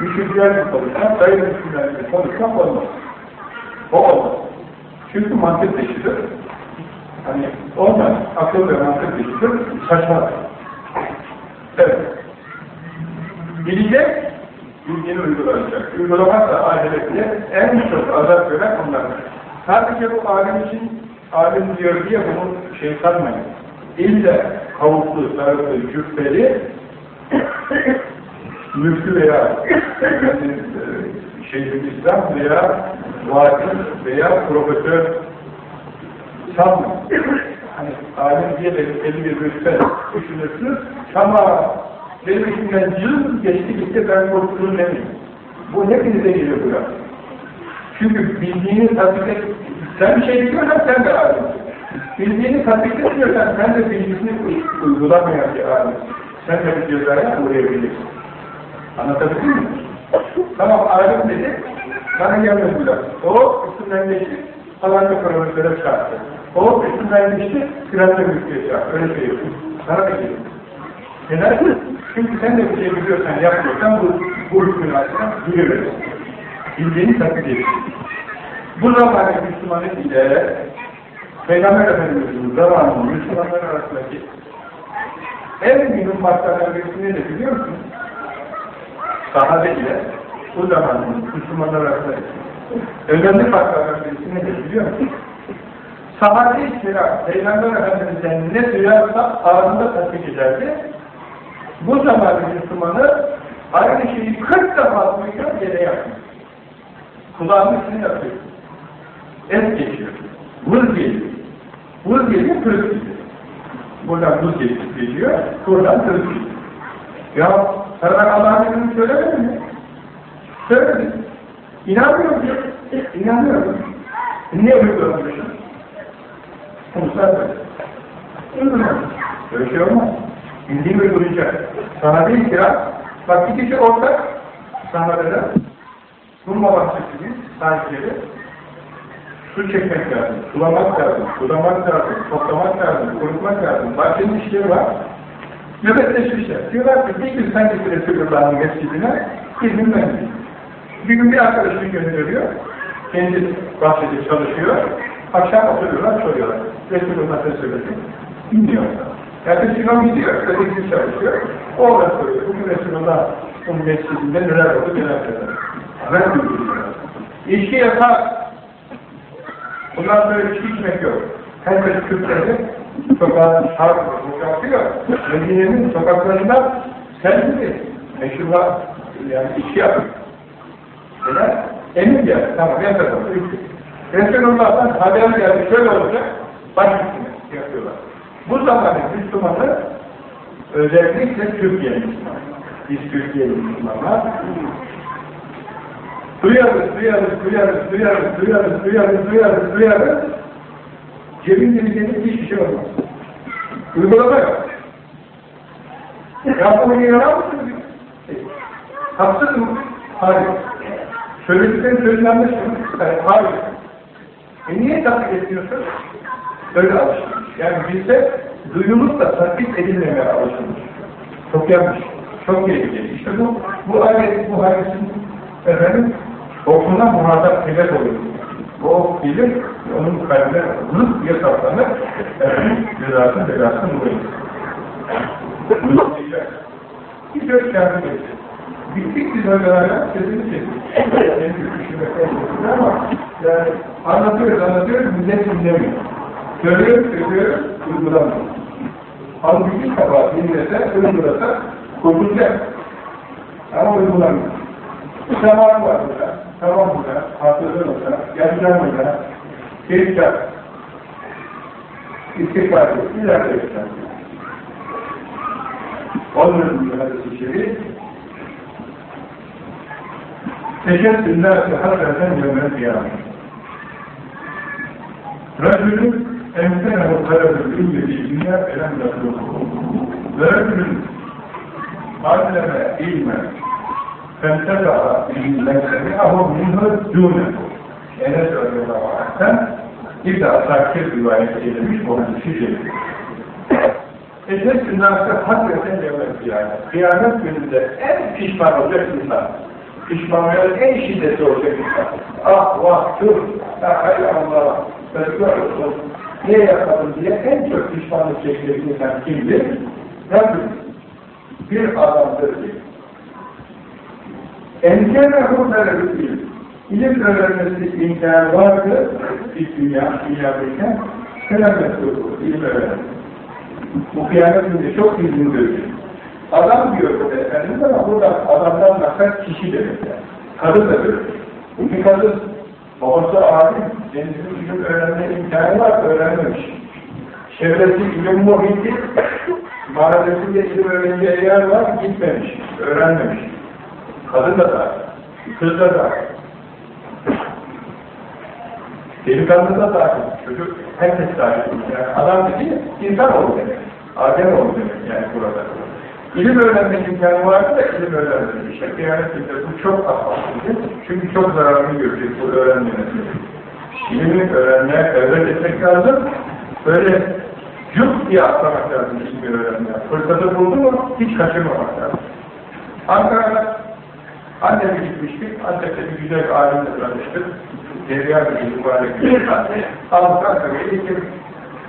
müşriklerle konuşmak, gayrimüslimlerle konuşmak olmaz. O olmaz. Çünkü mantık dışıdır. Hani olmaz, akıl ve mantık dışıdır, saçma. Evet. Bilecek, bilgini uygulanacak. Uygulamazsa ahirette en çok azap gören onlardır. Sadece bu alim için, alim diyor diye bunu şey sanmayın. İlle kavuklu, sarıklı, cübbeli, [coughs] müftü veya Şeyhülislam veya vakıf veya profesör sanmayın. Hani alim diye de belli bir rütbe düşünürsünüz ama benim içimden yıl geçti gitti ben korktuğum demeyim. Bu hepinize geliyor bu ya. Çünkü bildiğini tatbik et, sen bir şey biliyorsan sen de alimsin. Bildiğini tatbik etmiyorsan sen de bilgisini uygulamayan bir alimsin. Sen de bir cezaya uğrayabilirsin. Anlatabildim mi? Tamam alim dedi, bana gelmedi bu laf. O üstünden geçti, falanca profesöre çarptı. O üstünden geçti, filanca mülkiye çarptı. Öyle şey yok. Sana da geliyor. Neden? Çünkü sen de bir şey biliyorsan, yapmıyorsan bu, bu hükmün altına girebilirsin. Bildiğini edilsin. Bu zamanı Müslümanı ile Peygamber Efendimiz'in zamanının Müslümanlar arasındaki en mühim farklardan birisi nedir biliyor musun? Sahabe ile bu zamanın Müslümanlar arasındaki önemli farklardan birisi nedir biliyor musun? Sahabe-i kiram, Peygamber Efendimiz'den ne duyarsa ağzında tatbik ederdi. Bu zamanın Müslümanı aynı şeyi 40 defa duyuyor, gene yapmıyor. Kulağının üstüne yapıyor. Et geçiyor. Vız geliyor. Vız geliyor, kırık gidiyor. Buradan vız geliyor, buradan kırık gidiyor. Ya sana Allah'ın emrini söylemedin mi? Söyledim. İnanmıyor diyor. İnanmıyorum. Niye uygulamıyorsun? Konuşlar böyle. Böyle şey olmaz. Bildiğimi duyacak. Sahabe-i kiram, bak bir kişi ortak sahabede durmamak için sahipleri su çekmek lazım, sulamak lazım, sulamak lazım, toplamak lazım, kurutmak lazım. Bahçenin işleri var. Nöbetleşmişler. Diyorlar ki bir gün sen git Resulullah'ın mescidine, bir gün ben. Bir gün bir arkadaşını gönderiyor, kendi bahçede çalışıyor, akşam oturuyorlar, soruyorlar. Resulullah ne söyledi? Bilmiyor. Yani Sinan gidiyor, ötekisi çalışıyor, o orada soruyor. Bugün Resulullah'ın mescidinde neler oldu, neler oldu. Haber duyuyorlar. İçki yasak. Bundan sonra içki içmek yok. Herkes Kürtleri sokağa çarpıyor, boşaltıyor. Medine'nin sokaklarında sen gibi meşhurlar, yani içki yapıyor. Neden? Emir geldi, tamam içki. Resulullah'tan haber geldi, şöyle olacak, baş üstüne yapıyorlar. Bu zamanın Müslümanı özellikle Türkiye Müslümanı. Biz Türkiye'li Müslümanlar duyarız, duyarız, duyarız, duyarız, duyarız, duyarız, duyarız, duyarız. Geleceğinde hiçbir şey olmaz. Uygulama yok. Yapmayı yarar mısınız? Haksız mı? Hayır. Söylediklerin sözlenmiş mi? Hayır. E niye taklit etmiyorsun? Öyle alışılmış. Yani bizde duyulup da taklit edilmemeye alışılmış. Çok yanlış. Çok tehlikeli. İşte bu, bu ayet, bu hadisin efendim, toplumda muhatap hedef oluyor. O bilir, onun kalbine zıt diye saplanır, efendim, cezasını, belasını buluyor. Bir dört yardım etti. Bittik biz öyle hala, sesini çektik. En yani anlatıyoruz, anlatıyoruz, millet dinlemiyor. Söylüyoruz, söylüyoruz, uygulamıyor. Halbuki kabahat dinlese, uygulasa, kurtulacak. Ama uygulamıyor. Zaman var burada, tamam burada, hafızın burada, yaşlar burada, keyifler, istikbal yok, ileride yaşlar. Onun bir hadisi şerif, Teşekkür nâsi hasreten yevmel kıyamet. Racülün emsenehu talebül ilmi dünya elem yasluhu. Ve racülün alleme ilmen femteda'a ilmekleri ahu minhu dûne. Enes radıyallahu anh'ten İbn-i Asakir rivayet edilmiş bu hadisi şerif. Teşekkür nâsi hasreten yevmel kıyamet. Kıyamet gününde en pişman olacak insan. Pişmanlığın en şiddetli olacak insan. Ah vah tüh, ah hay Allah, özgür olsun, niye yapmadın diye en çok pişmanlık çekilecek insan kimdir? Rabbim, bir adamdır ki, enkemehu talebül ilim. Öğrenmesi imkanı vardı, bir dünya, dünyadayken, selamet olur, ilim öğrenmesi. Bu kıyamet günde çok izin görüyor. Adam diyor burada efendim ama burada adamdan maksat kişi demek yani. Kadın da böyle. Bir kadın babası alim, denizin ilim öğrenme imkanı var, öğrenmemiş. Çevresi ilim muhiti, mahallesinde ilim öğreneceği yer var, gitmemiş, öğrenmemiş. Kadın da da, kız da da, delikanlı da dahil, çocuk herkes dahil. Yani adam dedi, insan oldu demek. Adem oldu demek yani burada. İlim öğrenme imkanı vardı da ilim öğrenmedi. İşte kıyamet günde bu çok ahvalsızdır. Çünkü çok zararını görecek bu öğrenmemesi. İlimi öğrenmeye evret etmek lazım. Böyle cuk diye atlamak lazım ilmi öğrenmeye. Fırsatı buldu mu hiç kaçırmamak lazım. Ankara'da anneme gitmiştik. Antep'te bir güzel alimle tanıştık. Derya bir mübarek bir [laughs] Ankara'ya gittik.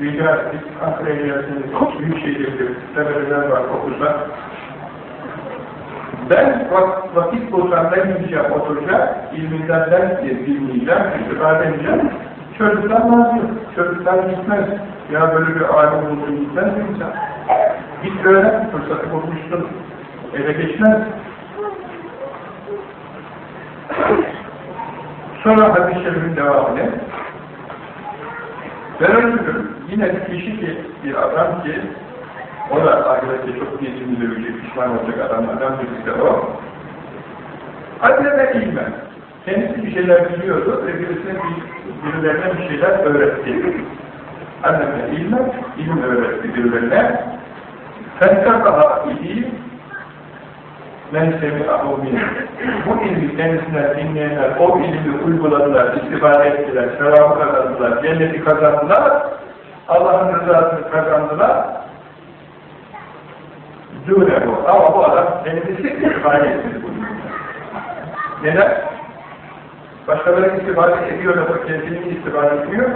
Ettik, Ankara'ya gelseniz, büyük şehirde, sebebeler var, okursa. Ben vak vakit bulsam ben gideceğim, oturacağım, ilminden diye dinleyeceğim, istifade edeceğim. Çocuklar vazgeçiyor, çocuklar gitmez. Ya böyle bir alim bulsun gitmez mi insan? Git öğren, fırsatı bulmuşsun, eve geçmez. Sonra hadis-i şerifin devamını ben öldürüm. Yine bir kişi ki, bir adam ki, o da ahirette çok geçimli dövecek, pişman olacak adam, adam birisi de o. Adleme ilmen. Kendisi bir şeyler biliyordu ve birisine bir, birilerine bir şeyler öğretti. Adleme ilmen, ilim öğretti birilerine. Fentakaha idi, men semi'ahu Bu ilmi kendisinden dinleyenler, o ilmi uyguladılar, istihbar ettiler, sevabı kazandılar, cenneti kazandılar. Allah'ın rızasını kazandılar. Dûne bu. Ama bu adam kendisi istifade etmedi bu Neden? Başkaları istifade ediyor da kendini istifade etmiyor.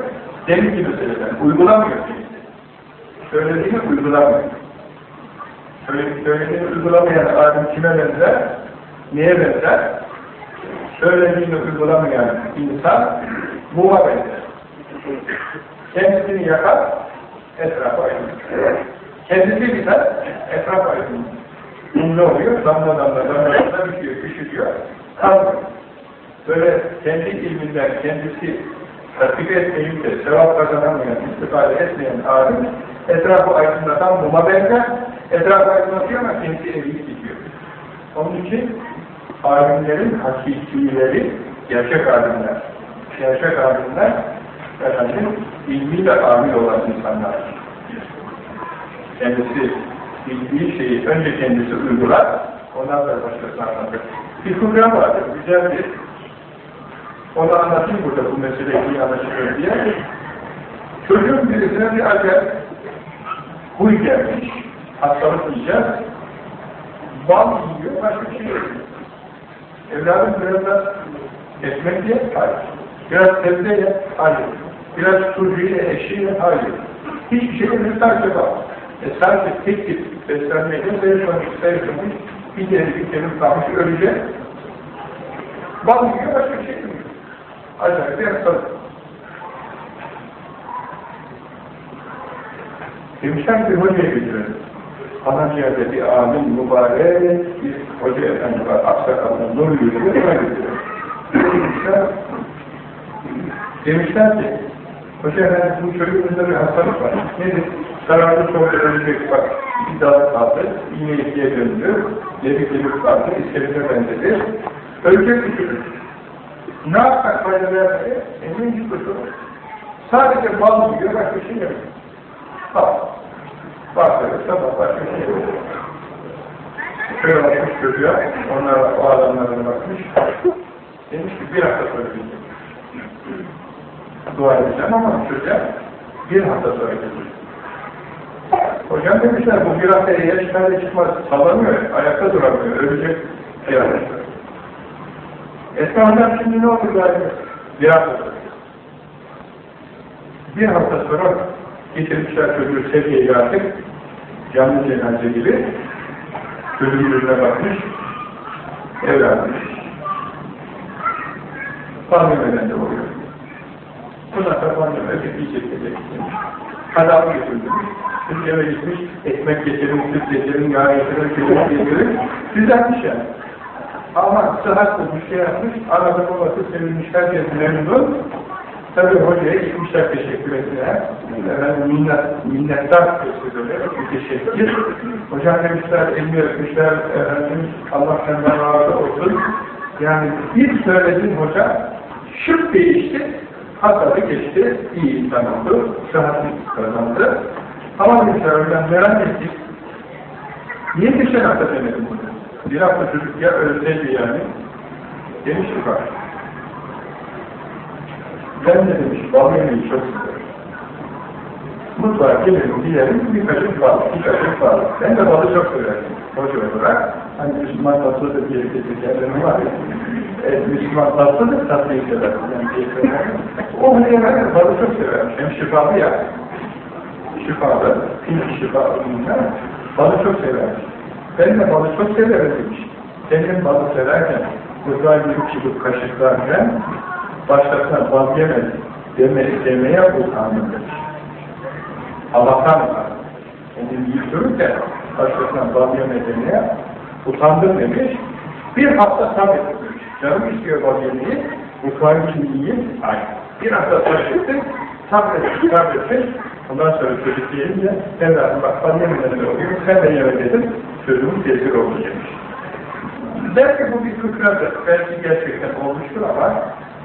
Deli gibi söylenen, uygulamıyor. Söylediğini uygulamıyor. Söylediğini uygulamayan alim kime benzer? Neye benzer? Söylediğini uygulamayan insan muğa benzer. Kendisini yakar, etrafa aydınlatır. Kendisi biter, etraf aydınlatır. Ne oluyor? Damla damla damla damla düşüyor, üşütüyor, kalmıyor. Böyle kendi ilminden kendisi tatbik etmeyip de sevap kazanamayan, istifade etmeyen alim etrafı aydınlatan muma benzer, etrafı aydınlatıyor ama kendisi eriyip gidiyor. Onun için alimlerin hakikileri gerçek alimler. Gerçek alimler efendim ilmiyle amil olan insanlar. Kendisi bildiği şeyi önce kendisi uygular, ondan sonra başkasına anlatır. Bir fıkra vardır, güzel bir onu anlatayım burada bu mesele iyi anlaşılıyor diye. Çocuğun birisine bir acayip huy gelmiş, hastalık yiyeceğiz, bal yiyor, başka bir şey yok. Evladım biraz da ekmek ye, hayır. Biraz sebze ye, hayır. Biraz sucu ye, eşi ye, hayır. Hiçbir şey yok, sadece bal. E sadece tek tip beslenmeyle zayıflamış, zayıflamış, bir kere bir kere kalmış, ölecek. Bal yiyor, başka bir şey yok. Acayip bir hastalık. Demişler bir hocaya götürelim. Anacığı'da bir alim mübarek bir hoca efendi var. Aksakal'ın nur yüzüne ona götürelim. Demişler, demişler ki Hoca efendi bu çocuğumuzda bir hastalık var. Nedir? Zararlı çok ölecek bak. Dal kaldı, iğne ikiye döndü, delik delik kaldı, iskelete benzedi. Ölecek bir çocuk. Ne yapmak fayda vermedi? Emin hiç kurtulur. Sadece bal yiyor, başka bir şey yok. Bal. Bakıyor, sabah başka bir şey yok. Şöyle bakmış çocuğa, onlar o adamlara bakmış. Demiş ki bir hafta sonra gidecek. Dua edeceğim ama çocuğa bir hafta sonra gidecek. Hocam demişler bu bir hafta eğer çıkarda çıkmaz, sallamıyor, ayakta duramıyor, ölecek sonra. Esma hocam şimdi ne oldu galiba? Bir hafta sonra. Bir hafta sonra getirmişler çocuğu sevgiye artık canlı cenaze gibi çocuğun yüzüne bakmış evlenmiş. Pandemiden de oluyor. Buna da pandemi öteki çekecek demiş. Kadavı götürdümüş. Siz eve gitmiş, ekmek getirin, süt getirin, yağ getirin, kürek getirin. Düzeltmiş yani. Ama sıhhat bir şey yapmış, arada babası sevilmiş, herkes memnun. Tabi hocaya gitmişler teşekkür ettiler. Efendim minnet, minnettar gösteriyorlar, teşekkür. Hocam demişler, elini öpmüşler, efendim Allah senden razı olsun. Yani bir söyledin hoca, şık değişti, hastalığı geçti, iyi insan oldu, sıhhatli kazandı. Ama demişler, ben merak ettik. Niye geçen hafta demedim bunu? Bir hafta çocuk ya ölseydi yani, demiş ki bak, ben de demiş, yemeği çok severim. Mutfağa gelirim, diyelim, bir kaşık bal, bir kaşık bal. Ben de balı çok severim, hoca olarak. Hani Müslüman tatlıdır diye bir var ya, e, Müslüman tatlıdır, tatlıyı sever. Yani sever. O hocaya ben balı çok severim. Hem şifalı ya, şifalı, pil şifalı bunlar, balı çok severim. Ben de balı çok severim demiş. Senin balı severken, burada bir çubuk kaşıklarken, başkasına bal yemedi, demeye, demeye utandım demiş. Allah'tan utandım. Kendini yiyip dururken, başkasına bal yeme demeye utandım demiş. Bir hafta sabrettim demiş. Canım istiyor yemeği, mutfağın yiyeyim, hayır. Bir hafta sabrettim, sabrettim, sabrettim. Ondan sonra çocuk yiyince, evladım bak bal yemeden de oluyor, sen de yeme dedim, sözümün tesir oldu demiş. Belki bu bir fıkradır, belki gerçekten olmuştur ama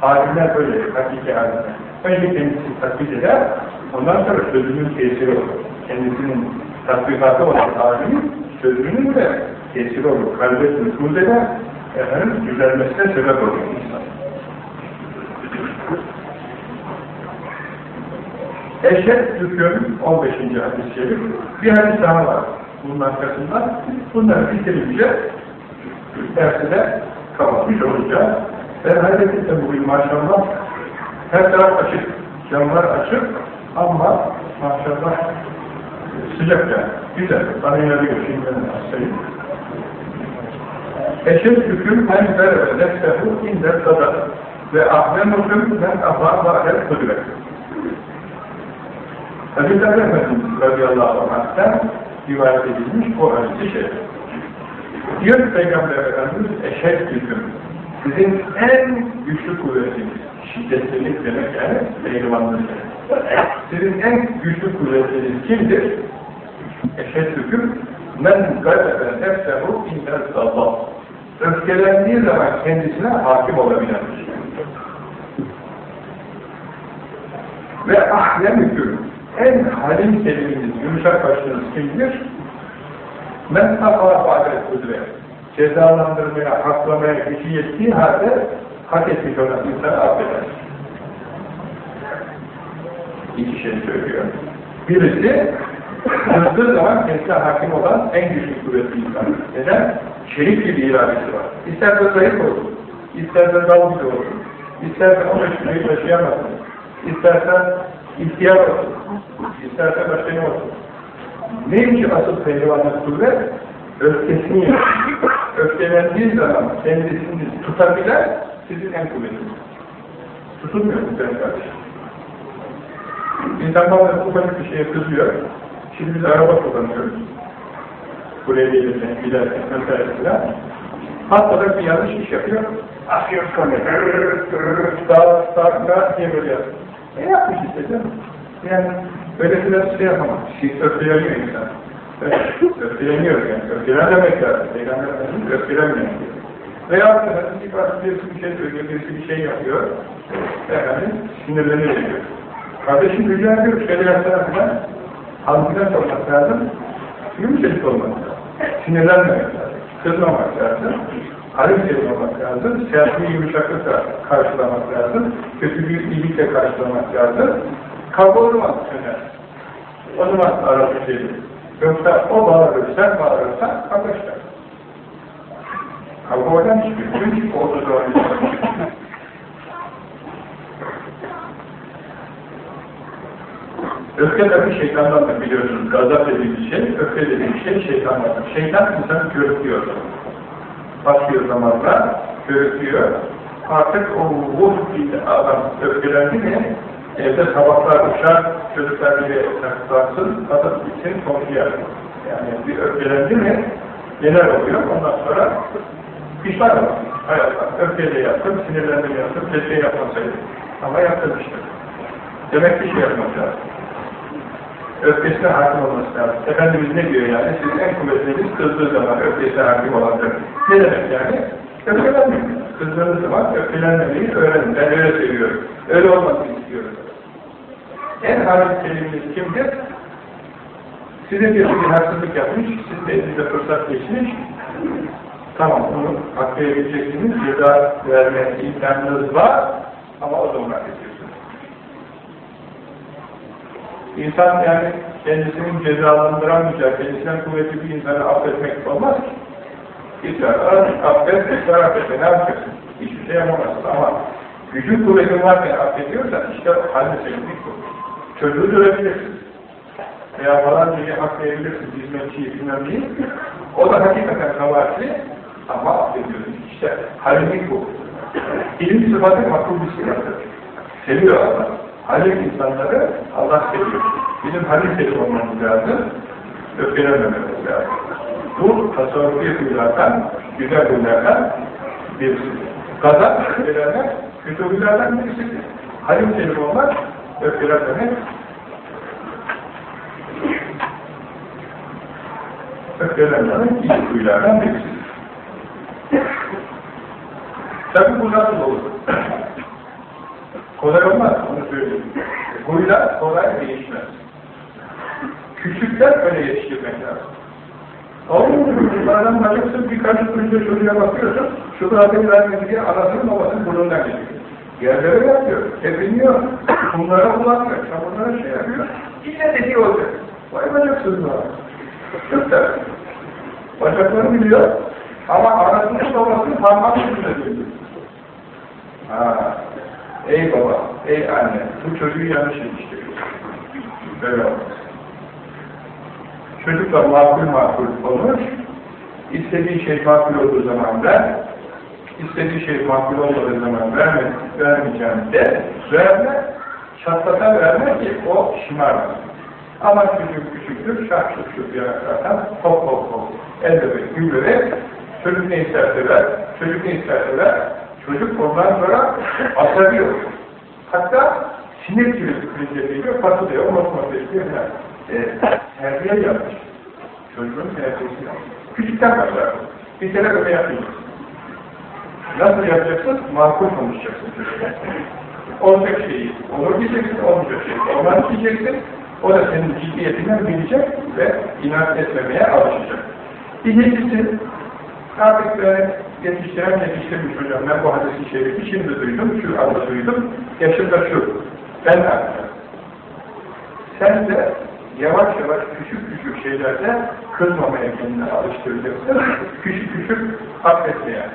alimler böyle, hakiki alimler. Önce kendisi taklit eder, ondan sonra sözünün tesiri olur. Kendisinin tatbikatı olan alimin sözünün de tesiri olur. Kalbe nüfuz eder, efendim, düzelmesine sebep olur insan. Eşet Türk'ün 15. hadis-i şerif. Bir hadis daha var bunun arkasından. Bunları bitirince dersi de kapatmış olacağız. Ben hareketle bugün maşallah her taraf açık, camlar açık ama maşallah sıcak yani. Güzel. Bana yarıyor şimdi ben hastayım. Eşet hüküm men verve nefsehu inder kadar ve ahlemuhum men ahva vahel kudret. Hazreti Ali Efendimiz radıyallahu anh'tan rivayet edilmiş o hadisi şey. Diyor ki Peygamber Efendimiz eşed hüküm. Sizin en güçlü kuvvetiniz, şiddetlilik demek yani pehlivanlık. Sizin en güçlü kuvvetiniz kimdir? Eşed hüküm. Men gazebe nefsehu Allah. Öfkelendiği zaman kendisine hakim olabilendir. Ve ahlem hüküm en halim keliminiz, yumuşak başınız kimdir? Men tafa faalet kudret. Cezalandırmaya, haklamaya gücü yettiği halde hak etmiş olan insanı affeder. İki şey söylüyor. Birisi, kızdığı zaman kendisine hakim olan en güçlü kuvvetli insan. Neden? Şerif gibi iradesi var. İsterse zayıf olsun, isterse dal gibi olsun, isterse 15 kiloyu taşıyamazsın, isterse ihtiyar olsun, isterse başka ne olsun. Neymiş asıl pehlivanlık kuvvet? Öfkesini. Öfkelendiği zaman kendisini tutabilen sizin en kuvvetiniz. Tutulmuyor mu senin kardeşim? İnsan bazen ufacık bir şeye kızıyor. Şimdi biz araba kullanıyoruz. Buraya gelirken, giderken, vesaire filan. Hatta bir yanlış iş yapıyor. Akıyor sonra. Sağ, sağ, sağ diye böyle yapıyor. Ne yapmış işte? Yani böyle biraz şey yapamam. Şey, öfkeleniyor insan. Öfkeleniyor yani. Öfkelenmemek lazım. Peygamber Efendimiz öfkelenmemek Veya bir birisi bir şey söylüyor, birisi bir şey yapıyor. Efendim sinirleniyor. Kardeşim rica ediyorum, şöyle yapsana falan. Halkından olmak lazım. Yumuşacık olmak lazım. Sinirlenmemek lazım. Kızmamak lazım. Halim olmak lazım. Siyasi yumuşaklıkla karşılamak lazım. Kötü bir iyilikle karşılamak lazım. Kavga olmaz öner. O zaman arası şey. Yoksa o bağırır, sen bağırırsan kavga çıkar. Kavga oradan. Çünkü olduğu zaman Öfke tabi şeytandan biliyorsunuz. Gazap dediğimiz şey, öfke dediğimiz şey şeytandan. Şeytan insanı körüklüyor. Başlıyor zamanla, körüklüyor. Artık o ruh adam öfkelendi mi, evde tabaklar uçar, çocuklar bile saklansın, kadın için komşu yer. Yani bir öfkelendi mi, neler oluyor, ondan sonra pişman olur. Hayatta öfkeyle yaptım, sinirlendim yaptım, keşke yapmasaydım. Ama yaptım işte. Demek ki şey yapmak lazım öfkesine hakim olması lazım. Efendimiz ne diyor yani? Sizin en kuvvetliniz kızdığı zaman öfkesine hakim olandır. Ne demek yani? Öfkelenmeyin. Kızdığınız zaman öfkelenmemeyi öğrenin. Ben öyle seviyorum. Öyle olmasını istiyorum. En halim kelimeniz kimdir? Size bir bir haksızlık yapmış, siz de elinize fırsat geçmiş. Tamam, bunu haklayabileceksiniz. Ceza verme imkanınız var ama o zaman ediyorsunuz. İnsan yani kendisini cezalandıramayacağı, kendisinden kuvvetli bir insanı affetmek olmaz ki. İster affet, ister affetme, ne yapacaksın? Hiçbir şey yapamazsın ama gücün kuvvetin varken affediyorsan işte halde sevinlik bu. Çocuğu dövebilirsin. Veya falan diye haklayabilirsin, hizmetçiyi bilmem değil. O da hakikaten kabahatli ama affediyorsun. İşte halimlik bu. İlim sıfatı makul bir sıfattır. Seviyor Allah. Halim insanları Allah seviyor. Bizim halim selim olmamız lazım, öfkelenmememiz lazım. Bu tasavvufi huylardan, güzel huylardan birisidir. Gazap öfkelenmek, kötü huylardan birisidir. Halim selim olmak, öfkelenmemek, öfkelenmemek iyi huylardan birisidir. Tabi bu nasıl olur? Kolay olmaz, onu söyleyeyim. Huylar kolay değişmez. Küçükler böyle yetiştirmek lazım. Adam bacıksız birkaç kuyucu çocuğa bakıyorsun, şu kadar vermedi diye anasının babasının burnundan geçiyor. Yerlere yapıyor, tepiniyor, kumlara bulanıyor, çamurlara şey yapıyor, yine dediği olacak. Vay bacaksız var. Çok. Bacakları biliyor, ama anasının babasının parmak ucunda diyor. Ha, ey baba, ey anne, bu çocuğu yanlış yetiştiriyor. Böyle olmaz. Çocuk da makul makul olur, istediği şey makul olduğu zaman ver, istediği şey makul olmadığı zaman verme, vermeyeceğim de, verme, çatlata verme ki o şımarmasın. Ama küçük küçüktür, şak şık şık yaraklardan hop hop hop, el bebek, gül bebek, çocuk ne isterse ver, çocuk ne isterse ver, çocuk ondan sonra asabi olur. Hatta sinir krize geliyor, patılıyor, unutmak istiyor falan. E, terbiye yapmış. Çocuğun terbiyesi yapmış. Küçükten başlar. Bir kere öyle yapayım. Nasıl yapacaksın? Makul konuşacaksın çocukla. Olacak şeyi olur diyeceksin, olmayacak şeyi olmaz diyeceksin. O da senin ciddiyetinden bilecek ve inat etmemeye alışacak. İkincisi, artık böyle yetiştiren yetiştirmiş hocam. Ben bu hadisi şerifi şimdi duydum, şu anda duydum. Yaşımda şu. Ben artık. Sen de yavaş yavaş küçük küçük şeylerde kızmamaya kendini alıştıracaksın. Küçük küçük affetmeye.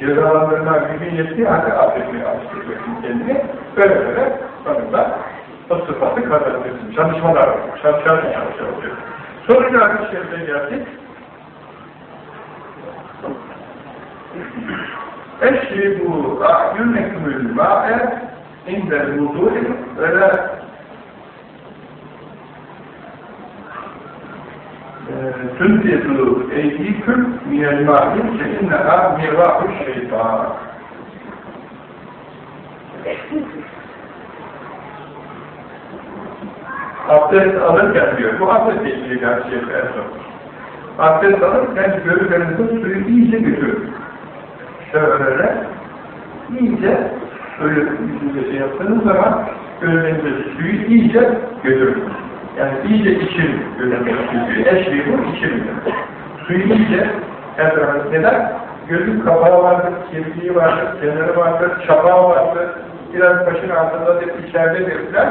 Cezalarına gücün yettiği halde affetmeye alıştıracaksın kendini. Böyle böyle sonunda o sıfatı kazanacaksın. Çalışmalar var. Çalışan çalışacak. Sonuncu hadis-i şerife geldik. Eşribu a'yunekumul ma'e indel vudu'i ve la tüntetu eydiküm minel ma'in ke inneha mirâhu şeytan. Abdest alırken diyor, bu abdestle ilgili gerçeği en son. Abdest alırken gözlerinizi suyu iyice götürün. Şöyle, iyice böyle yüzünüze şey yaptığınız zaman gözlerinize suyu iyice götürün. Yani iyice için gözünüze suyu, eşliği bu için. Suyu iyice her tarafı neden? Gözün kapağı vardır, kirliği vardır, kenarı vardır, çapağı vardır, biraz başın altında bir içeridedir filan.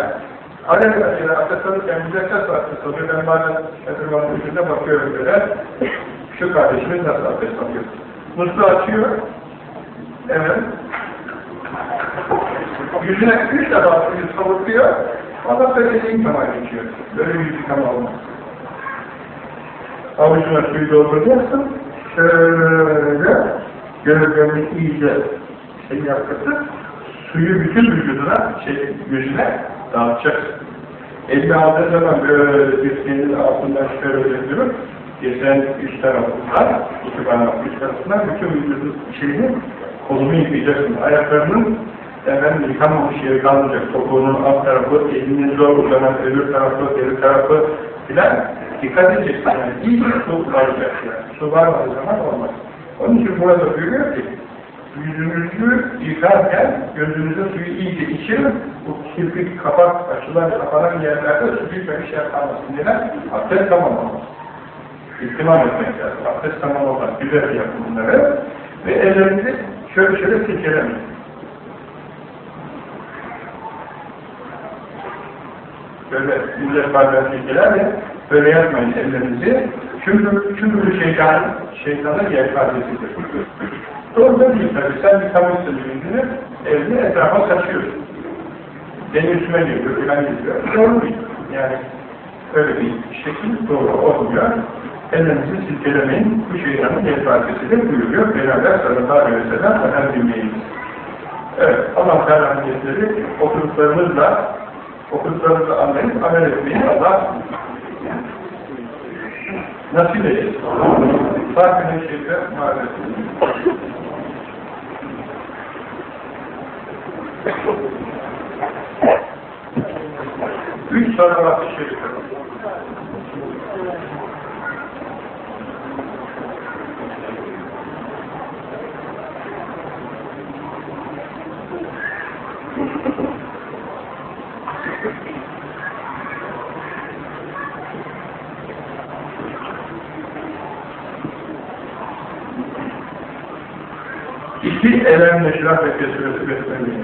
Alem mesela abdest alırken bize nasıl abdest alıyor? Ben bazen Edirvan'ın ucunda bakıyorum böyle. Şu kardeşimiz nasıl abdest alıyor? Muslu açıyor. Evet. Yüzüne üç defa suyu savuruyor. Ondan sonra elini yıkama geçiyor. Böyle yüz yıkama olmaz. Avucuna suyu dolduracaksın. Şöyle gölgenin iyice şey yaptırtıp suyu bütün vücuduna, şey, yüzüne dağıtacaksın. Elini aldığı zaman böyle dirseğinin altından şöyle döndürüp geçen üç tarafından, iki parmak üç tarafından bütün vücudun şeyini kolunu yıkayacaksın. Ayaklarının efendim yıkanmamış yeri kalmayacak. Topuğunun alt tarafı, elinin zor uzanan öbür tarafı, öbür tarafı filan dikkat edeceksin. Yani iyi su varacak yani. Su varmadığı zaman olmaz. Onun için burada buyuruyor ki yüzünüzü yıkarken gözünüze suyu iyice içirin. Bu kirpik kapak, açılan kapanan yerlerde su bitmemiş yer kalmasın. Neden? Abdest tamam olmaz. İhtimam etmek lazım. Abdest tamam olmaz. Güzel yapın bunları. Ve ellerinizi şöyle şöyle silkelemeyin. Böyle millet bazen silkelerle böyle yapmayın ellerinizi. Çünkü, çünkü şeytan, şeytanın yelpazesidir. Doğru değil tabi. Sen yıkamışsın yüzünü, elini etrafa saçıyorsun. Benim üstüme geliyor, filan geliyor. Doğru değil. Yani öyle bir şekil doğru olmuyor. Ellerinizi silkelemeyin. Bu şeytanın yelpazesidir buyuruyor. Peygamber sallallahu aleyhi ve sellem önem bilmeyiniz. Evet, Allah Teala Hazretleri okuduklarımızla okuduklarımızı anlayıp amel etmeyi Allah nasip edin. Fatih'in şeyde maalesef. Üç salavat-ı. Bir elem neşrah ve besmeleyin.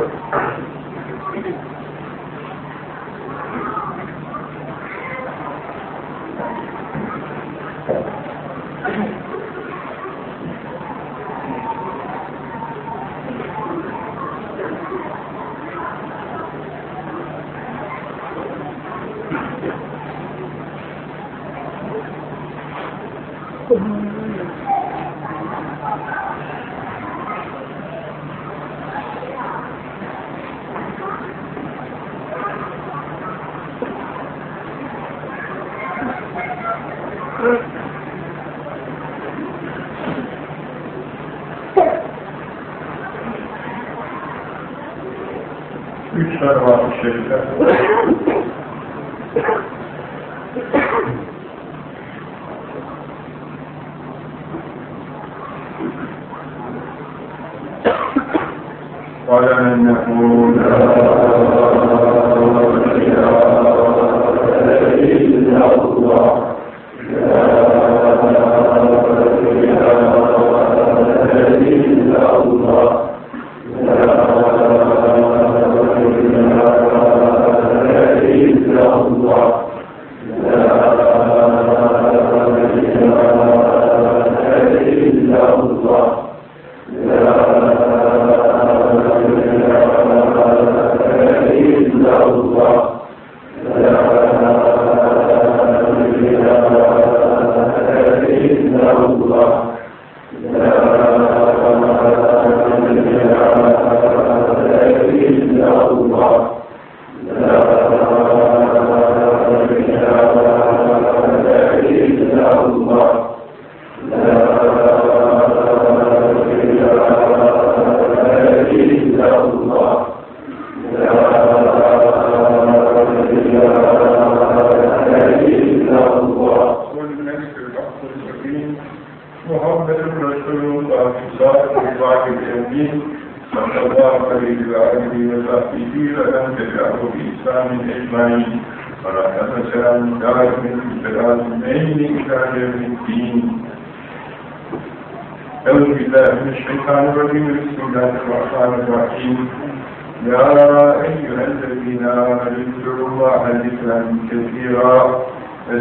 Thank you.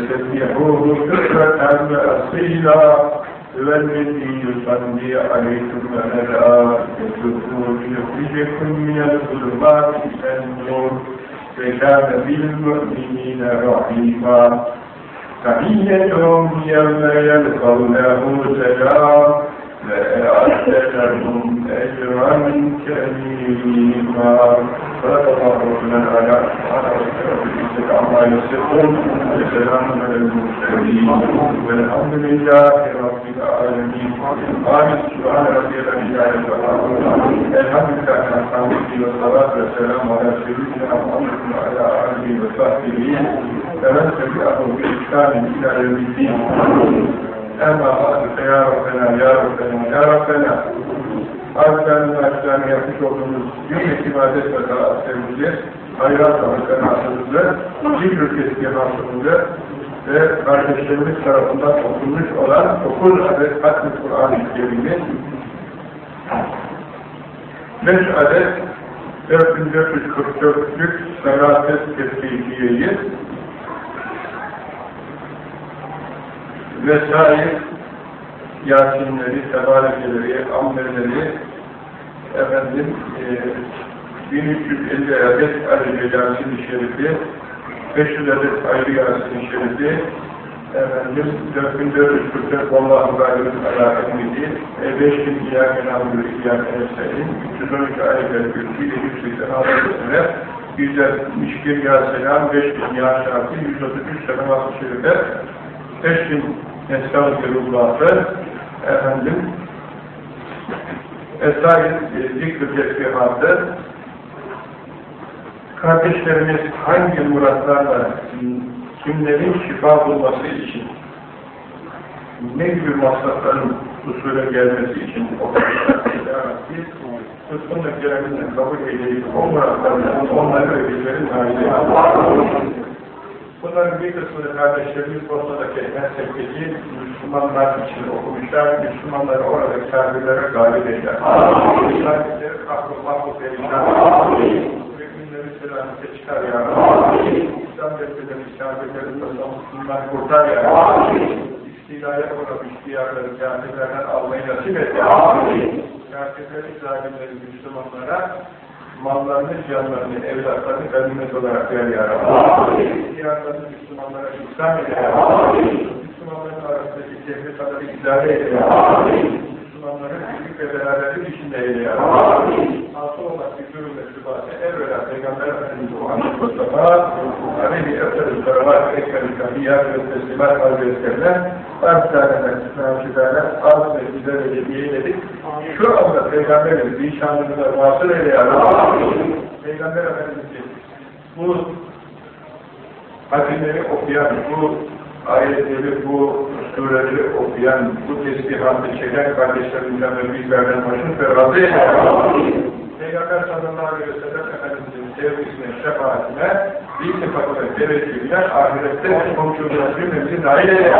فسبحوه بكرة وأصيلا هو الذي يصلي عليكم وملائكته ليخرجكم من الظلمات إلى النور. وكان بالمؤمنين رحيما. تحيتهم يوم يلقونه سلام. وأعد لهم أجرا كريما صدق على وتعالى عما يصفون وسلام على المرسلين والحمد لله رب العالمين. آمين سبحان ربي العلي الحمد لله على حمده والصلاة والسلام على سيدنا محمد وعلى آله وصحبه فمن تبعه بإحسان إلى يوم الدين أما بعد فيا ربنا يا ربنا يا ربنا Arkadan baştan yapmış olduğumuz günlük ibadet ve taatlerimizde hayrat halkanasında, zikr tesbihatında ve kardeşlerimiz tarafından okunmuş olan 9 adet hatmi Kur'an-ı Kerim'i 5 adet 4444'lük salatet tesbihiyeyi vesaire Yasinleri, Tebarekeleri, Ammeleri efendim e, 1350 adet ayrıca Yasin-i Şerifi 500 adet ayrı Yasin-i Şerifi efendim 4444 Vallahu Gayrı'nın alâkemidi e, 5000 İyâken Abdül İyâken Esel'in 312 ayet-el kürsi 786 sene 161 Ya Selam 5000 Ya Şafi 133 Selamat-ı Şerife 5000 Estağfirullah'ı efendim Esra-i Zikr-i Tesbihat'ı kardeşlerimiz hangi muratlarla kimlerin şifa bulması için ne gibi maksatların usule gelmesi için o Rızkını kereminden kabul edelim, o muratlarından onları ve bizlerin naile Bunların bir kısmını kardeşlerimiz Bosna'daki Meslek'teki Müslümanlar için okumuşlar, Müslümanları oradaki kafirlere galip eder. Kafirleri kahrı mahvut perişan. Müminleri selamete çıkar ya Rabbi. İslam devletleri, kafirleri Müslüman kurtar ya Rabbi. İstilaya uğramış diyarları kafirlerden almayı nasip et ya Rabbi. Kafirleri, zalimleri Müslümanlara mallarını, canlarını, evlatlarını ganimet olarak ver ya Rabbi. Diyarlarını Müslümanlara ihsan eyle ya Rabbi. Müslümanların arasındaki tefrikaları idare eyle ya Rabbi. Müslümanların birlik ve beraberlik içinde eyle ya Rabbi. Asıl olmak bir durum ve sübate evvela Peygamber Efendimiz Muhammed Mustafa Aleyhi Efendimiz Salavat Ekber-i Kahiyyat ve Teslimat Hazretlerine Arz-ı Naçizane arz ve bize ve hediye eyledik. Şu anda Peygamberimiz zişanlığına vasıl eyle ya Rabbi. Peygamber Efendimiz'i bu hadisleri okuyan, bu ayetleri, bu sureleri okuyan, bu tesbihatı çeken kardeşlerimizden ve büyüklerden hoşnut ve razı eyle ya Rabbi. Peygamber sallallahu aleyhi ve sellem Efendimiz'in sevgisine, şefaatine, iltifatına, teveccühüne, ahirette komşuluğuna cümlemizi nail eyle.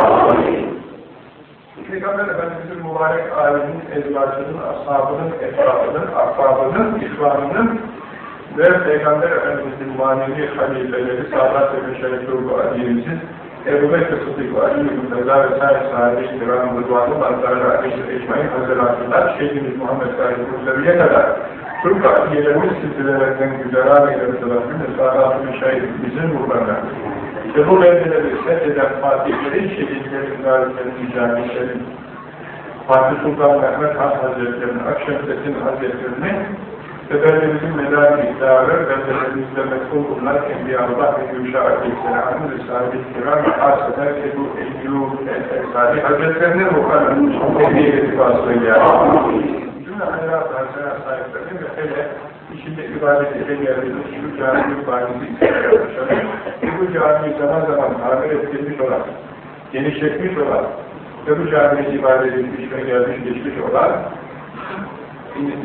Peygamber Efendimiz'in mübarek aleminin ezbacının, ashabının, etrafının, akbabının, ihvanının ve Peygamber Efendimiz'in manevi halifeleri, Sadat ve Müşerref Ruhu Ali'mizin Ebu Bekir Sıddık ve Ali İbn Reza ve Sâri Sahibi İkram Rıdvan'ın Azra'la Aleyhisselam Ecmaîn Hazretler'den Şehidimiz Muhammed Sahibi Kursevi'ye kadar Türk akiyelerimiz silsilelerinden güzel ve yarıtılarının Sadat-ı Müşerref'imizin ruhlarına ve bu beldeleri fetheden Fatihlerin, şehitlerin, galiplerin, camilerin, Fatih Sultan Mehmet Han Hazretleri'nin, Akşemseddin Hazretleri'nin ve beldemizin medar miktarı, beldelerimizde metkul bulunan Enbiyaullah ve Gülşah Aleyhisselam'ın Risale-i Kiram ve Aseder Ebu Eyyub el-Esadi Hazretleri'nin ruhlarının hediyeti vasıtıyla cümle hayrat-ı hasenat sahiplerinin ve hele içinde ibadet ile geldiğimiz şu cami istedim. Bu camiyi zaman zaman tamir ettirmiş olan, genişletmiş olan ve bu camiye ibadet etmiş ve gelmiş geçmiş olan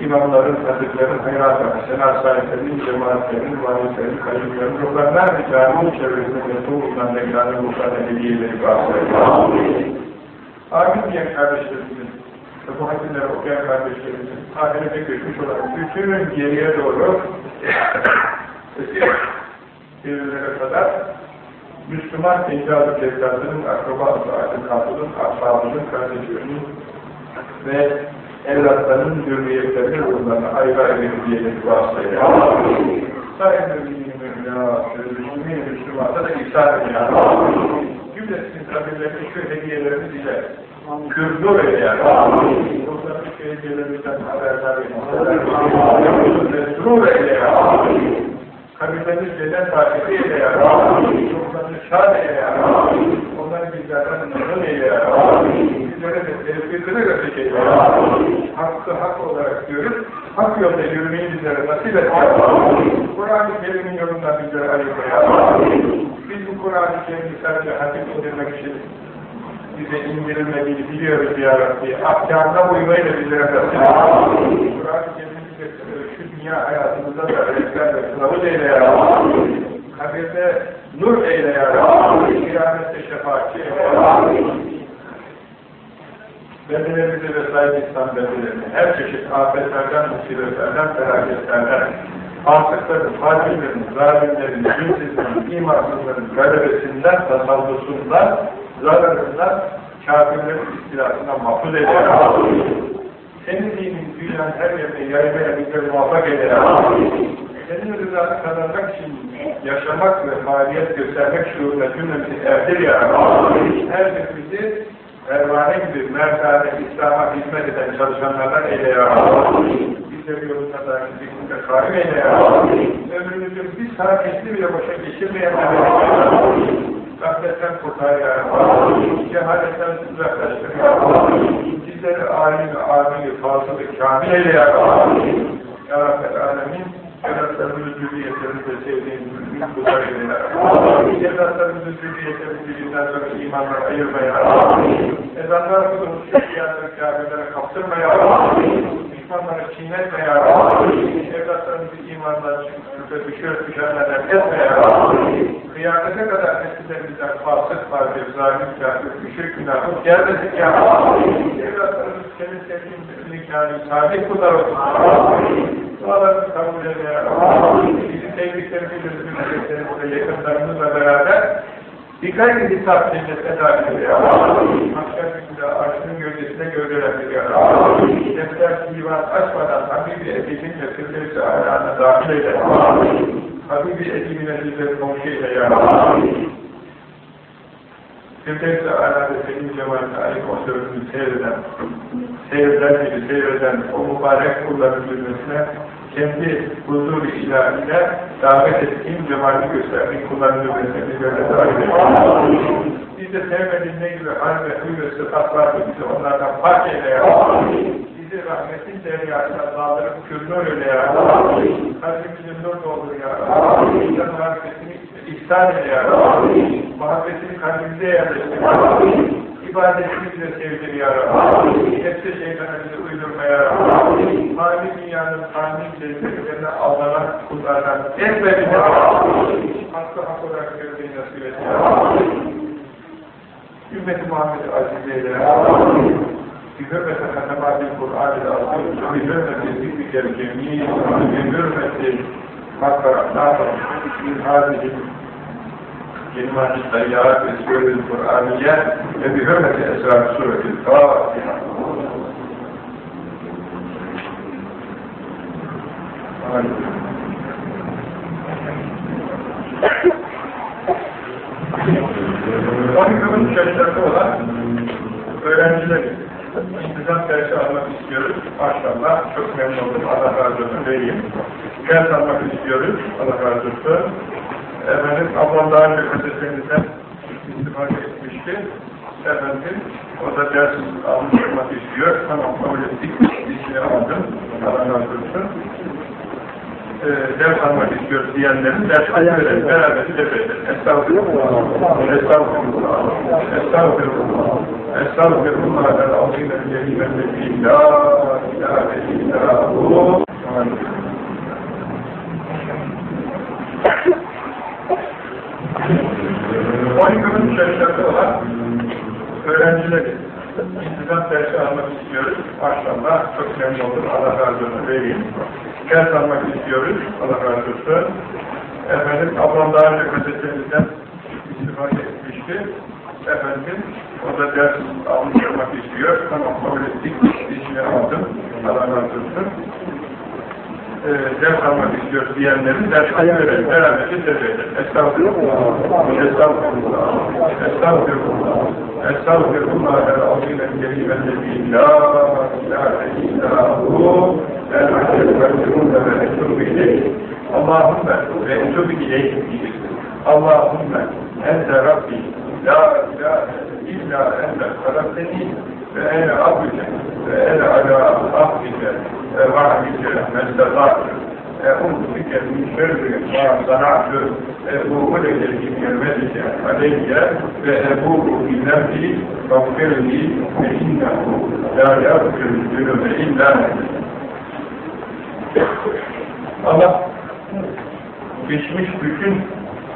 imamların, hazretlerin, hayrat-ı hasenat sahiplerinin, cemaatlerin, varislerin, kayyumların ruhlarına ve caminin çevresinde mesul bulunan mekanın ruhlarına hediyeleri bahsediyor. Amin diyen kardeşlerimizin bu hadisleri okuyan kardeşlerimizin ahirete göçmüş olan bütün geriye doğru [coughs] devirlere kadar Müslüman ecdadı cevdadının, akrabası, aile kapının, ashabının, kardeşlerinin ve evlatlarının zürriyetlerinin ruhlarına ayrı ayrı hediyeleri vasıtayla. Sahibi müminat, mümin Müslümanda da ihsan ediyor. Cümlesinin kabirlerine şu hediyelerini diler. Kürdür eyle şu hediyelerimizden haberdar edin. Mesrur eyle kabirlerini cennet takibi eyle Ruhlarını şad eyle Onları bizlerden memnun eyle Bizlere de tevfikini ötecek eyle Hakkı hak olarak görüp, hak yolda yürümeyi bizlere nasip et Kur'an-ı Kerim'in yolundan bizlere ayırma Biz bu Kur'an-ı Kerim'i sadece hatim indirmek için bize indirilmediğini biliyoruz ya Rabbi. Ahkamına uymayı da bizlere nasip bize şu dünya hayatımızda da rehber ve kılavuz eyle ya Rabbi. Kabirde nur eyle ya Rabbi. Kıyamette şefaatçi eyle ya Rabbi. Bedelerimizi ve sahibi İslam bedelerini her çeşit afetlerden, musibetlerden, felaketlerden, fasıkların, fakirlerin, zalimlerin, dinsizlerin, imansızların galebesinden, tasallusundan, zararından, kafirlerin istilasından mahfuz eyle Rabbi. Senin dinin dünyanın her yerine yaymaya bizleri muvaffak eyle Rabbi. Senin rızanı kazanmak için yaşamak ve faaliyet göstermek şuuruna cümlemizi erdir ya. Her birimizi pervane gibi mertane İslam'a hizmet eden çalışanlardan eyle ya. Bizleri yolunda da zikrinde kaim eyle ya. Ömrümüzün bir saniyesini bile boşa geçirmeyen ya Rabbi. Gafletten kurtar ya Rabbi. Cehaletten uzaklaştır ya Rabbi. Bizleri alim, amili, fasılı, kamil eyle ya Rabbi. Ya Rabbi alemin. Evlatlarımızı zürriyetlerimizi sevdiğin mümin kuzar eyle ya Rabbi. Evlatlarımızı zürriyetlerimizi bizden sonra imanlar ayırma ya Rabbi. Ezanlar kılmış şu kâbirlere kaptırma ya Rabbi. Düşmanları çiğnetme ya Rabbi. Evlatlarımızı imandan şüphe düşür, düşenlerden etme ya Rabbi. Kıyamete kadar nesillerimizden fasık, fazil, zalim, kâfir, müşrik, günahı gelmedik ya Rabbi. Evlatlarımız senin sevdiğin nikâhı sabit kudar olsun. Dualarını kabul eyle ya Rabbi. Bizim sevdiklerimizle, ümmetlerimizle, yakınlarımızla beraber Dikkat edin cennete dahil ya Rabbi. Akşam gününde arşının gölgesine gölgelendir ya Rabbi. Defter divan açmadan Habibi Edib'inle Firdevs-i Alâ'na dahil eyle. Habibi Edib'ine bizleri komşu eyle ya Rabbi. Firdevs-i senin cemaatine ayıp o sözünü seyreden, seyreden gibi seyreden o mübarek kulların bilmesine kendi huzur-u ilahiyle davet ettiğim cemaati gösterdiğim kulların hürmetini böyle davet edin. Biz de sevmediğin gibi hal ve huy ve sıfat vardı bizi onlardan fark eyle ya. Bizi rahmetin deryasına daldırıp kürnür öyle ya. Kalbimizin nur doldur ya. Sen muhabbetini ihsan eyle ya. Muhabbetini kalbimize yerleştir İbadetini bize sevdir ya Rabbi. Hepsi şeytana bizi uydurma ya Rabbi. Mali dünyanın fani lezzetlerine aldanan kullardan ezberine hakkı hak olarak görmeyi nasip et ya Rabbi. Ümmeti Muhammed Aziz eyle ya Rabbi. بحرمة ختمات القرآن العظيم بحرمة ذكرك الجميل بحرمة ما قرأناه من هذه kelimâni sayyâh ve sûrül Kur'aniye ve bi hürmeti esrâb suretül Fâtiha. Bakımın şaşırtı olan öğrencileri intizam dersi almak istiyoruz. Maşallah çok memnun oldum. Allah razı olsun vereyim. Ders almak istiyoruz. Allah razı olsun. Efendim ablam daha önce ötesenizden istifade etmişti. Efendim o da ders almak istiyor. Tamam kabul ettik. İşini şey aldım. Allah razı olsun. E, ders almak istiyoruz diyenlerin ders verelim. Beraber de verelim. Estağfurullah. Estağfurullah. Estağfurullah. Estağfurullah. Estağfurullah. Estağfurullah. Estağfurullah. Estağfurullah. 12'nin şaşırtı olan öğrencileri sizden dersi almak istiyoruz. Maşallah çok memnun oldum. Allah razı olsun. Vereyim. Ders almak istiyoruz. Allah razı olsun. Efendim ablam daha önce gazetemizden istifade etmişti. Efendim o da ders almış olmak istiyor. Tamam kabul ettik. İçine aldım. Allah razı olsun. Ee, ders almak istiyor diyenlerin dersini verelim. Beraber de verelim. Estağfurullah. Estağfurullah. Estağfurullah. Estağfirullah el-azim el-celim el-lezi la ilahe illa hu el-hakemü ve etûbü ileyh Allahümme ve etûbü ileyh Allahümme ente Rabbi la ilahe illa ente kalakteni ve ene abdüke ve ene alâ ahdike ve vahdike mezdatâke ve umdike min şerrike ma sanatü ve uğuleke min yermetike aleyke ve ebu'u min nefsi fakirli ve innehu la yakir zülüme illa Allah geçmiş bütün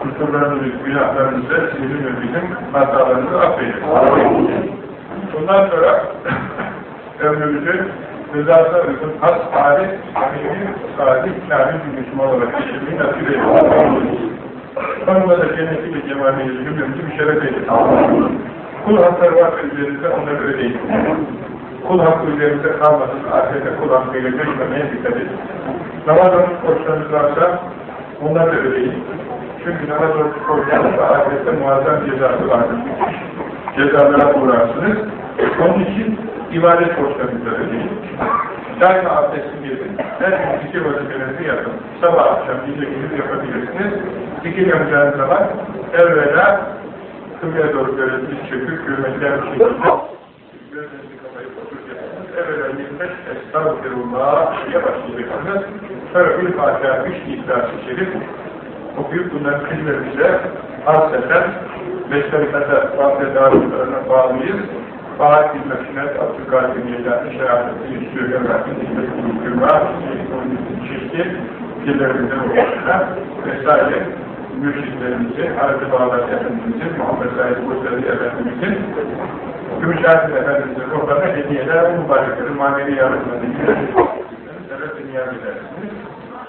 kusurlarınızı, günahlarınızı, sizin ve bizim hatalarınızı affedin. Amin. Bundan sonra [coughs] ömrümüzü rızasına uygun has, salih, samimi, salih, kamil bir Müslüman olarak geçirmeyi nasip edin. Sonunda da cenneti ve cemaliyle cümlemizi bir şeref edin. Kul hakları var üzerinde onları ödeyin. Kul hakkı üzerinde kalmasın, ahirete kul hakkıyla göçmemeye dikkat edin. Namaz oruç borçlarınız varsa onları da ödeyin. Çünkü namaz oruç borçlarınızda ahirette muazzam cezası vardır. Cezalara uğrarsınız. Onun için ibadet borçlarınızı ödeyin. Daima abdestin girin. Her gün zikir vazifelerinizi yapın. Sabah akşam gece gündüz yapabilirsiniz. Zikir yapacağınız zaman evvela kıbleye doğru diz çöküp hürmetler bir şekilde gözlerinizi kapayıp oturacaksınız. Evvela 25 Estağfirullah diye başlayacaksınız. Sonra bir Fatiha, üç İhlas-ı Şerif okuyup bunların kıymetimize hasreten Beşterikata Fatiha dağıtılarına bağlıyız. Fahat hizmetine Abdülkadir Yedâni Şehadet-i Yüzü Ömer'in hizmetini kırma, çeşitli dillerinden oluşuna vesaire. Mürşitlerimizi, Hazreti Bağdat Efendimiz'in, Muhammed Said Kurtari Efendimiz'in, Gümüşhanetin Efendimiz'in ruhlarına hediyeler, mübarekleri, manevi yardımlarını sebep niyaz edersiniz.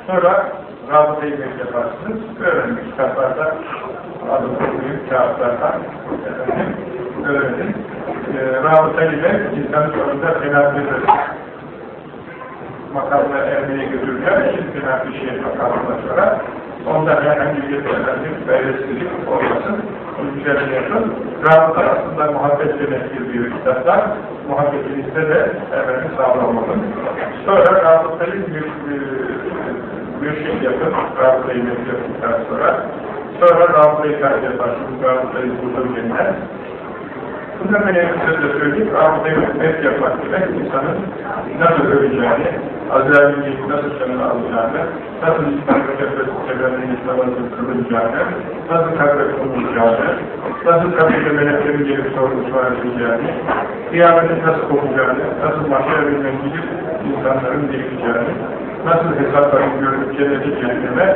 Sonra rabıta-i yaparsınız. Öğrenin kitaplarda, adı büyük kağıtlardan öğrenin. E, rabıta ile insan sonunda tenafi eder. Makamla ermeye götürürler. Şimdi tenafi şey makamından sonra onda herhangi bir efendim beyresizlik olmasın. Üzerine yapın. Rabıta aslında muhabbet demektir diyor kitaplar. Muhabbetinizde de efendim sağlamalım. Sonra rabıtayı mürşit yapın. Rabıtayı yaptıktan sonra sonra rabıtayı terk yaparsınız. Rabıtayı bulur cennet. Bundan önemli sözle söyleyeyim, Rabıtayı met yapmak demek insanın nasıl öleceğini, Azrail'in nasıl canını alacağını, nasıl İslam'ın tepelerini İslam'a kılınacağını, nasıl kalbe konulacağını, nasıl kabirde meleklerin gelip sorgusu edeceğini, kıyametin nasıl kopacağını, nasıl mahşer gidip insanların değişeceğini, nasıl hesapların görüp cenneti cehenneme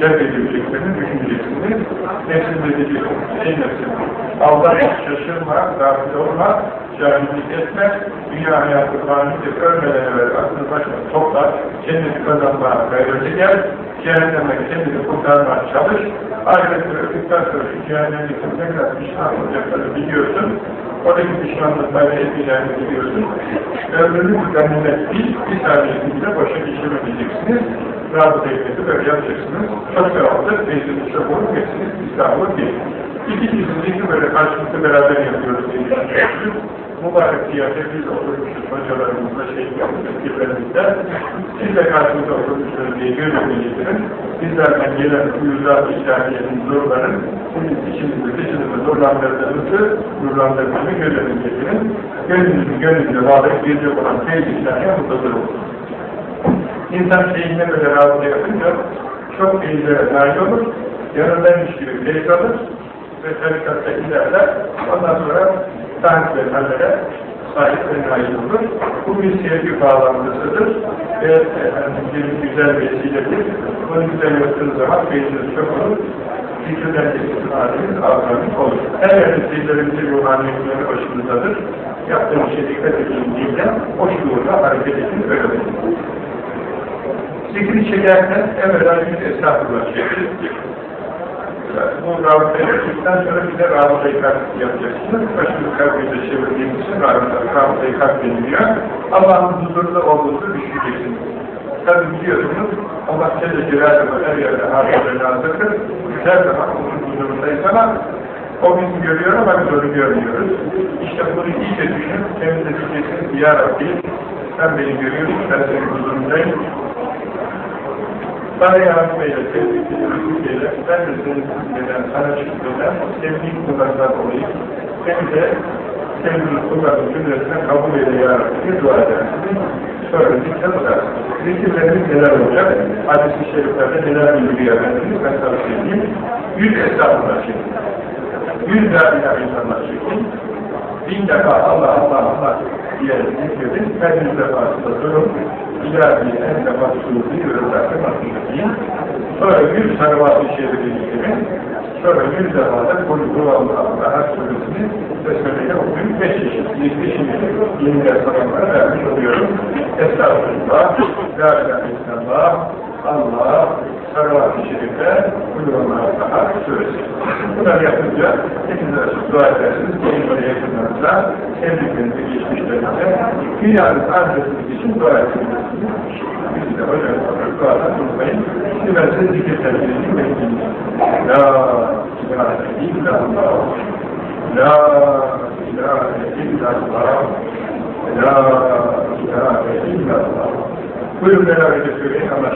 sevk edileceklerini düşüneceksiniz. Nefsin dediği şey nefsin. Allah şaşırma, gafil olma, cahillik etme, dünya hayatı fanidir, ölmeden evvel aklını başına topla, cenneti kazanmaya gayreti gel, cehenneme kendini kurtarmaya çalış, ahirette öldükten sonra şu cehennemlikte ne kadar pişman olacaklarını biliyorsun, oradaki pişmanlıkları etmeyeceğini biliyorsun, ömrünü ganimet bil, bir saniyesinde boşa geçiremeyeceksiniz, rabıta hikmeti böyle yapacaksınız, çok sevaplı, çok olur, hepsiniz İslam'ı bir. İkincisini böyle karşılıklı beraber yapıyoruz diye düşünüyoruz. Mübarek ziyafet biz oturmuşuz hocalarımızla şey kirlerimizde. Siz de karşımıza oturmuşsunuz diye gönlünü getirin. Bizlerden gelen uyuzlar İslamiyet'in zorların sizin içinizde dışınızda zorlandırdığınızı, zorlandırdığını gönlünü getirin. Gönlünüzü gönlünüze bağlayıp gelecek olan teyze İslamiyet mutludur olur. İnsan şeyine böyle razı yapınca çok teyzelere nail olur. Yanındaymış gibi zevk alır ve tarikatta ilerler. Ondan sonra sahip ve hallere sahip ve nail olur. Bu bir sevgi bağlantısıdır ve efendim, bir güzel vesiledir. Bunu güzel yaptığınız zaman beyniniz çok olur. Fikirden haliniz azmanlık olur. Her yerde sizlerimizin ruhaniyetleri başınızdadır. Yaptığınız şey dikkat edin diye o şuurla hareket edin öyle. Zikri çekerken evvela bir estağfurullah çekin. Bu rabıtayı yaptıktan sonra bir de rabıtayı kalp yapacaksınız. Başını kalbiyle çevirdiğiniz için rabıtayı kalp deniliyor. Allah'ın huzurunda olduğunuzu düşüneceksiniz. Tabi biliyorsunuz, Allah Celle Celaluhu her yerde harika hazırdır. Her zaman onun huzurundayız ama o bizi görüyor ama biz onu görmüyoruz. İşte bunu iyice düşünüp kendinize diyeceksiniz, Ya Rabbi, sen beni görüyorsun, ben senin huzurundayım. Bana yardım eyle, sevdiğini eyle, ben de senin hizmeden, sana şükreden, sevdiğin kullarından olayım. Seni de sevdiğin kulların cümlesinden kabul eyle ya Rabbi, dua edersiniz. Sonra zikre tutarsınız. Zikirleriniz neler olacak? Hadis-i şeriflerde neler bildiriyor Efendimiz? Ben sana söyleyeyim. Yüz estağfurullah çekin. Yüz la ilahe çekin. Bin defa Allah Allah Allah diye zikredin. Her yüz defasında durun. İlahi en defa suudi ve nasıl Sonra yüz sarvat-ı şerifi zikredin. Sonra yüz defa da Kulhu Allah'a suresini Besmele'ye okuyun. Beş çeşit. Yedi şimdi yeni derslerimlere vermiş oluyorum. Estağfurullah. La ilahe illallah. Allah, Sarvat-ı Şerif'e, Kullanlar'a suresi. Bunları yapınca hepinize dua edersiniz. Kendinize yakınlarınıza, sevdiklerinize, geçmişlerinize, dünyanın adresiniz için dua edersiniz. Biz de hocam duadan unutmayın. Şimdi ben size zikir tercihini bekleyeyim. La ilahe illallah. La ilahe illallah. La ilahe illallah. Buyurun beraberce söyleyin. Allah,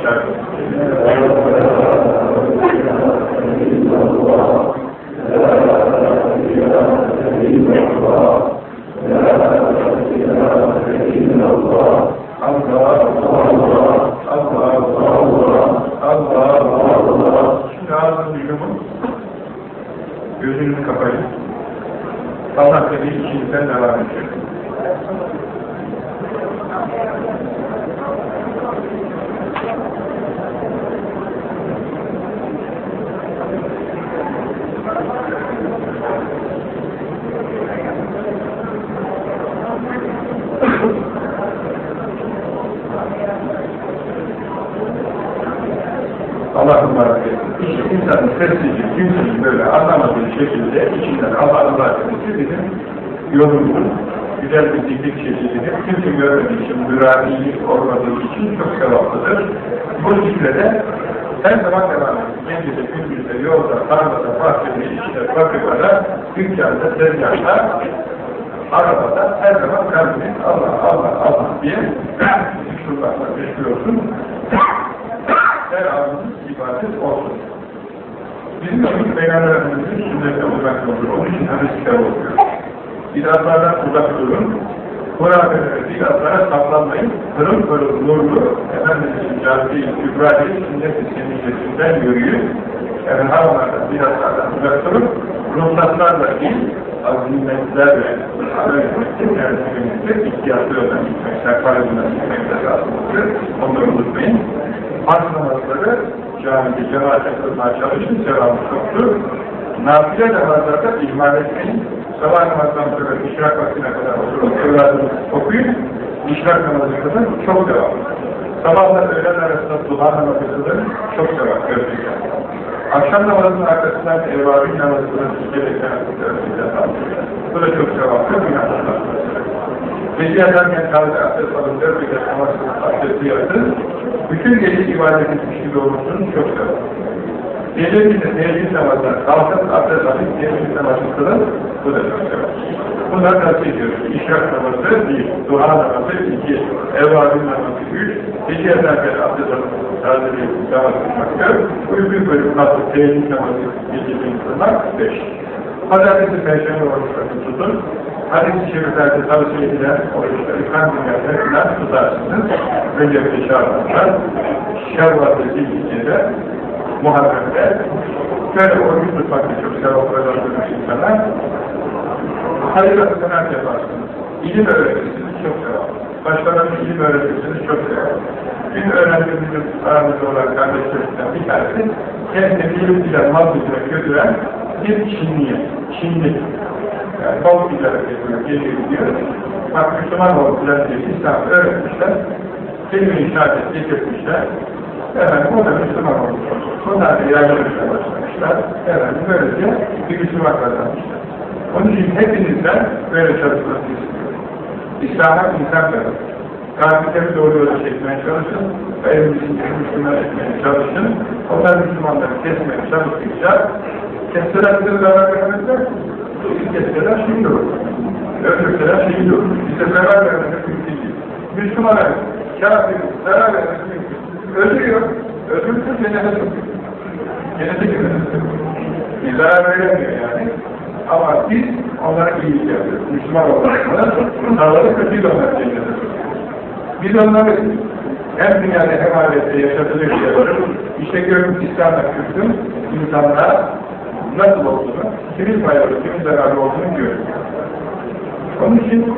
ağzını yumun, gözünüzü kapayın. Allah dediği içinizden devam edecek. Allah'ın baraketi. İşte insanın sessizce, kimseyi böyle anlamadığı şekilde içinden Allah'ın baraketi bizim yolumuz, güzel bir diklik çeşididir. Kimse görmediği için, müradilik olmadığı için çok sevaplıdır. Bu zikrede her zaman devam ediyor. Gecede, gündüzde, yolda, tarlada, bahçede, işte, fabrikada, dükkanda, tezgahta, arabada her zaman kalbinin Allah, Allah, Allah diye [clears throat] şuradan bekliyorsun. [clears throat] Her anımız ibadet olsun. Bizim için Peygamber Efendimiz'in sünnette uzak olur. Onun için hadis kitabı okuyoruz. Bidatlardan uzak durun. Hurafelere, bidatlara saplanmayın. Pırıl pırıl nurlu, Efendimiz'in cazı-i kübrâli sünnet-i seniyyesinden yürüyün. Yani havalardan, bidatlardan uzak durun. Ruhsatlarla değil, azimetlerle, yani hükümetler ihtiyatlı önem gitmekler, parasına gitmekler lazımdır. Onları unutmayın. Fark namazları camide cemaate kılmaya çalışın, sevabı çoktur. Nafile namazlarda ihmal etmeyin. Sabah namazdan sonra işrak vaktine kadar oturun, evladını okuyun. İşrak namazı kadar çok sevap. Sabahla öğlen arasında duha namazı kılın, çok sevap gerçekten. Akşam namazının arkasından evvabin namazının gereken Bu da çok sevaplı günahlardan. Gece yatarken kaldı abdest alın, dört bir namaz abdesti yaptın. Bütün gece ibadet etmiş gibi olursunuz, çok sevaplı. Gece bir de teheccüd namazına kalkıp abdest alıp teheccüd namazı kılın, bu da çok sevaplı. Bunlar tavsiye ediyoruz. İşrak namazı bir, duha namazı iki, evvabin namazı üç, gece yatarken abdest alıp tazeliği namaz kılmak dört, uygun bölüm nasıl teheccüd namazı geceliğini kılmak beş. Pazartesi Perşembe oruçlarını tutun. Hadis-i şeriflerde tavsiye edilen oruçları kan dünyasına filan tutarsınız. Önce bir şartlar, şervatı zilgicede, muhabbette, böyle oruç tutmakta çok sevap kazandırmış insanlar. Hayır sanat yaparsınız. İlim öğretirsiniz, çok sevap. Başkalarına ilim öğretirsiniz, çok sevap. Bizim öğrendiğimizin aramızda olan kardeşlerimizden bir tanesi, kendine bilim bilen, mal gücüne götüren bir Çinliye, Çinli. Yani bol ticaret yapıyor, geliyor gidiyor. Bak Müslüman ol filan diye İslam öğretmişler. Kelime-i şehadet getirmişler. Efendim o da Müslüman olmuş. Bunlar da yayılmışlar başlamışlar. Efendim böylece bir Müslüman kazanmışlar. Onun için hepinizden böyle çalışması istiyorum. İslam'a insan verin. Kafirleri doğru yola çekmeye çalışın. Ve Müslüman etmeye çalışın. Onlar Müslümanları kesmeye çalıştıkça kesseler bize zarar vermezler. Kesseler şimdi olur. Öldürseler şimdi olur. Bize zarar vermezler mümkün değil. Müslümana, kafir, zarar vermez mümkün. Öldürüyor. Öldürürse cennete sokuyor. Cennete. Bir zarar veremiyor yani. Ama biz onlara iyilik yapıyoruz. Müslüman olarak onları kötü onlar cennete sokuyor. Biz onları hem dünyada hem ahirette yaşatılır yaşatır. İşte görün İslam'la Kürt'ün insanlar nasıl olduğunu, kimin faydalı, kimin zararlı olduğunu görüyor. Onun için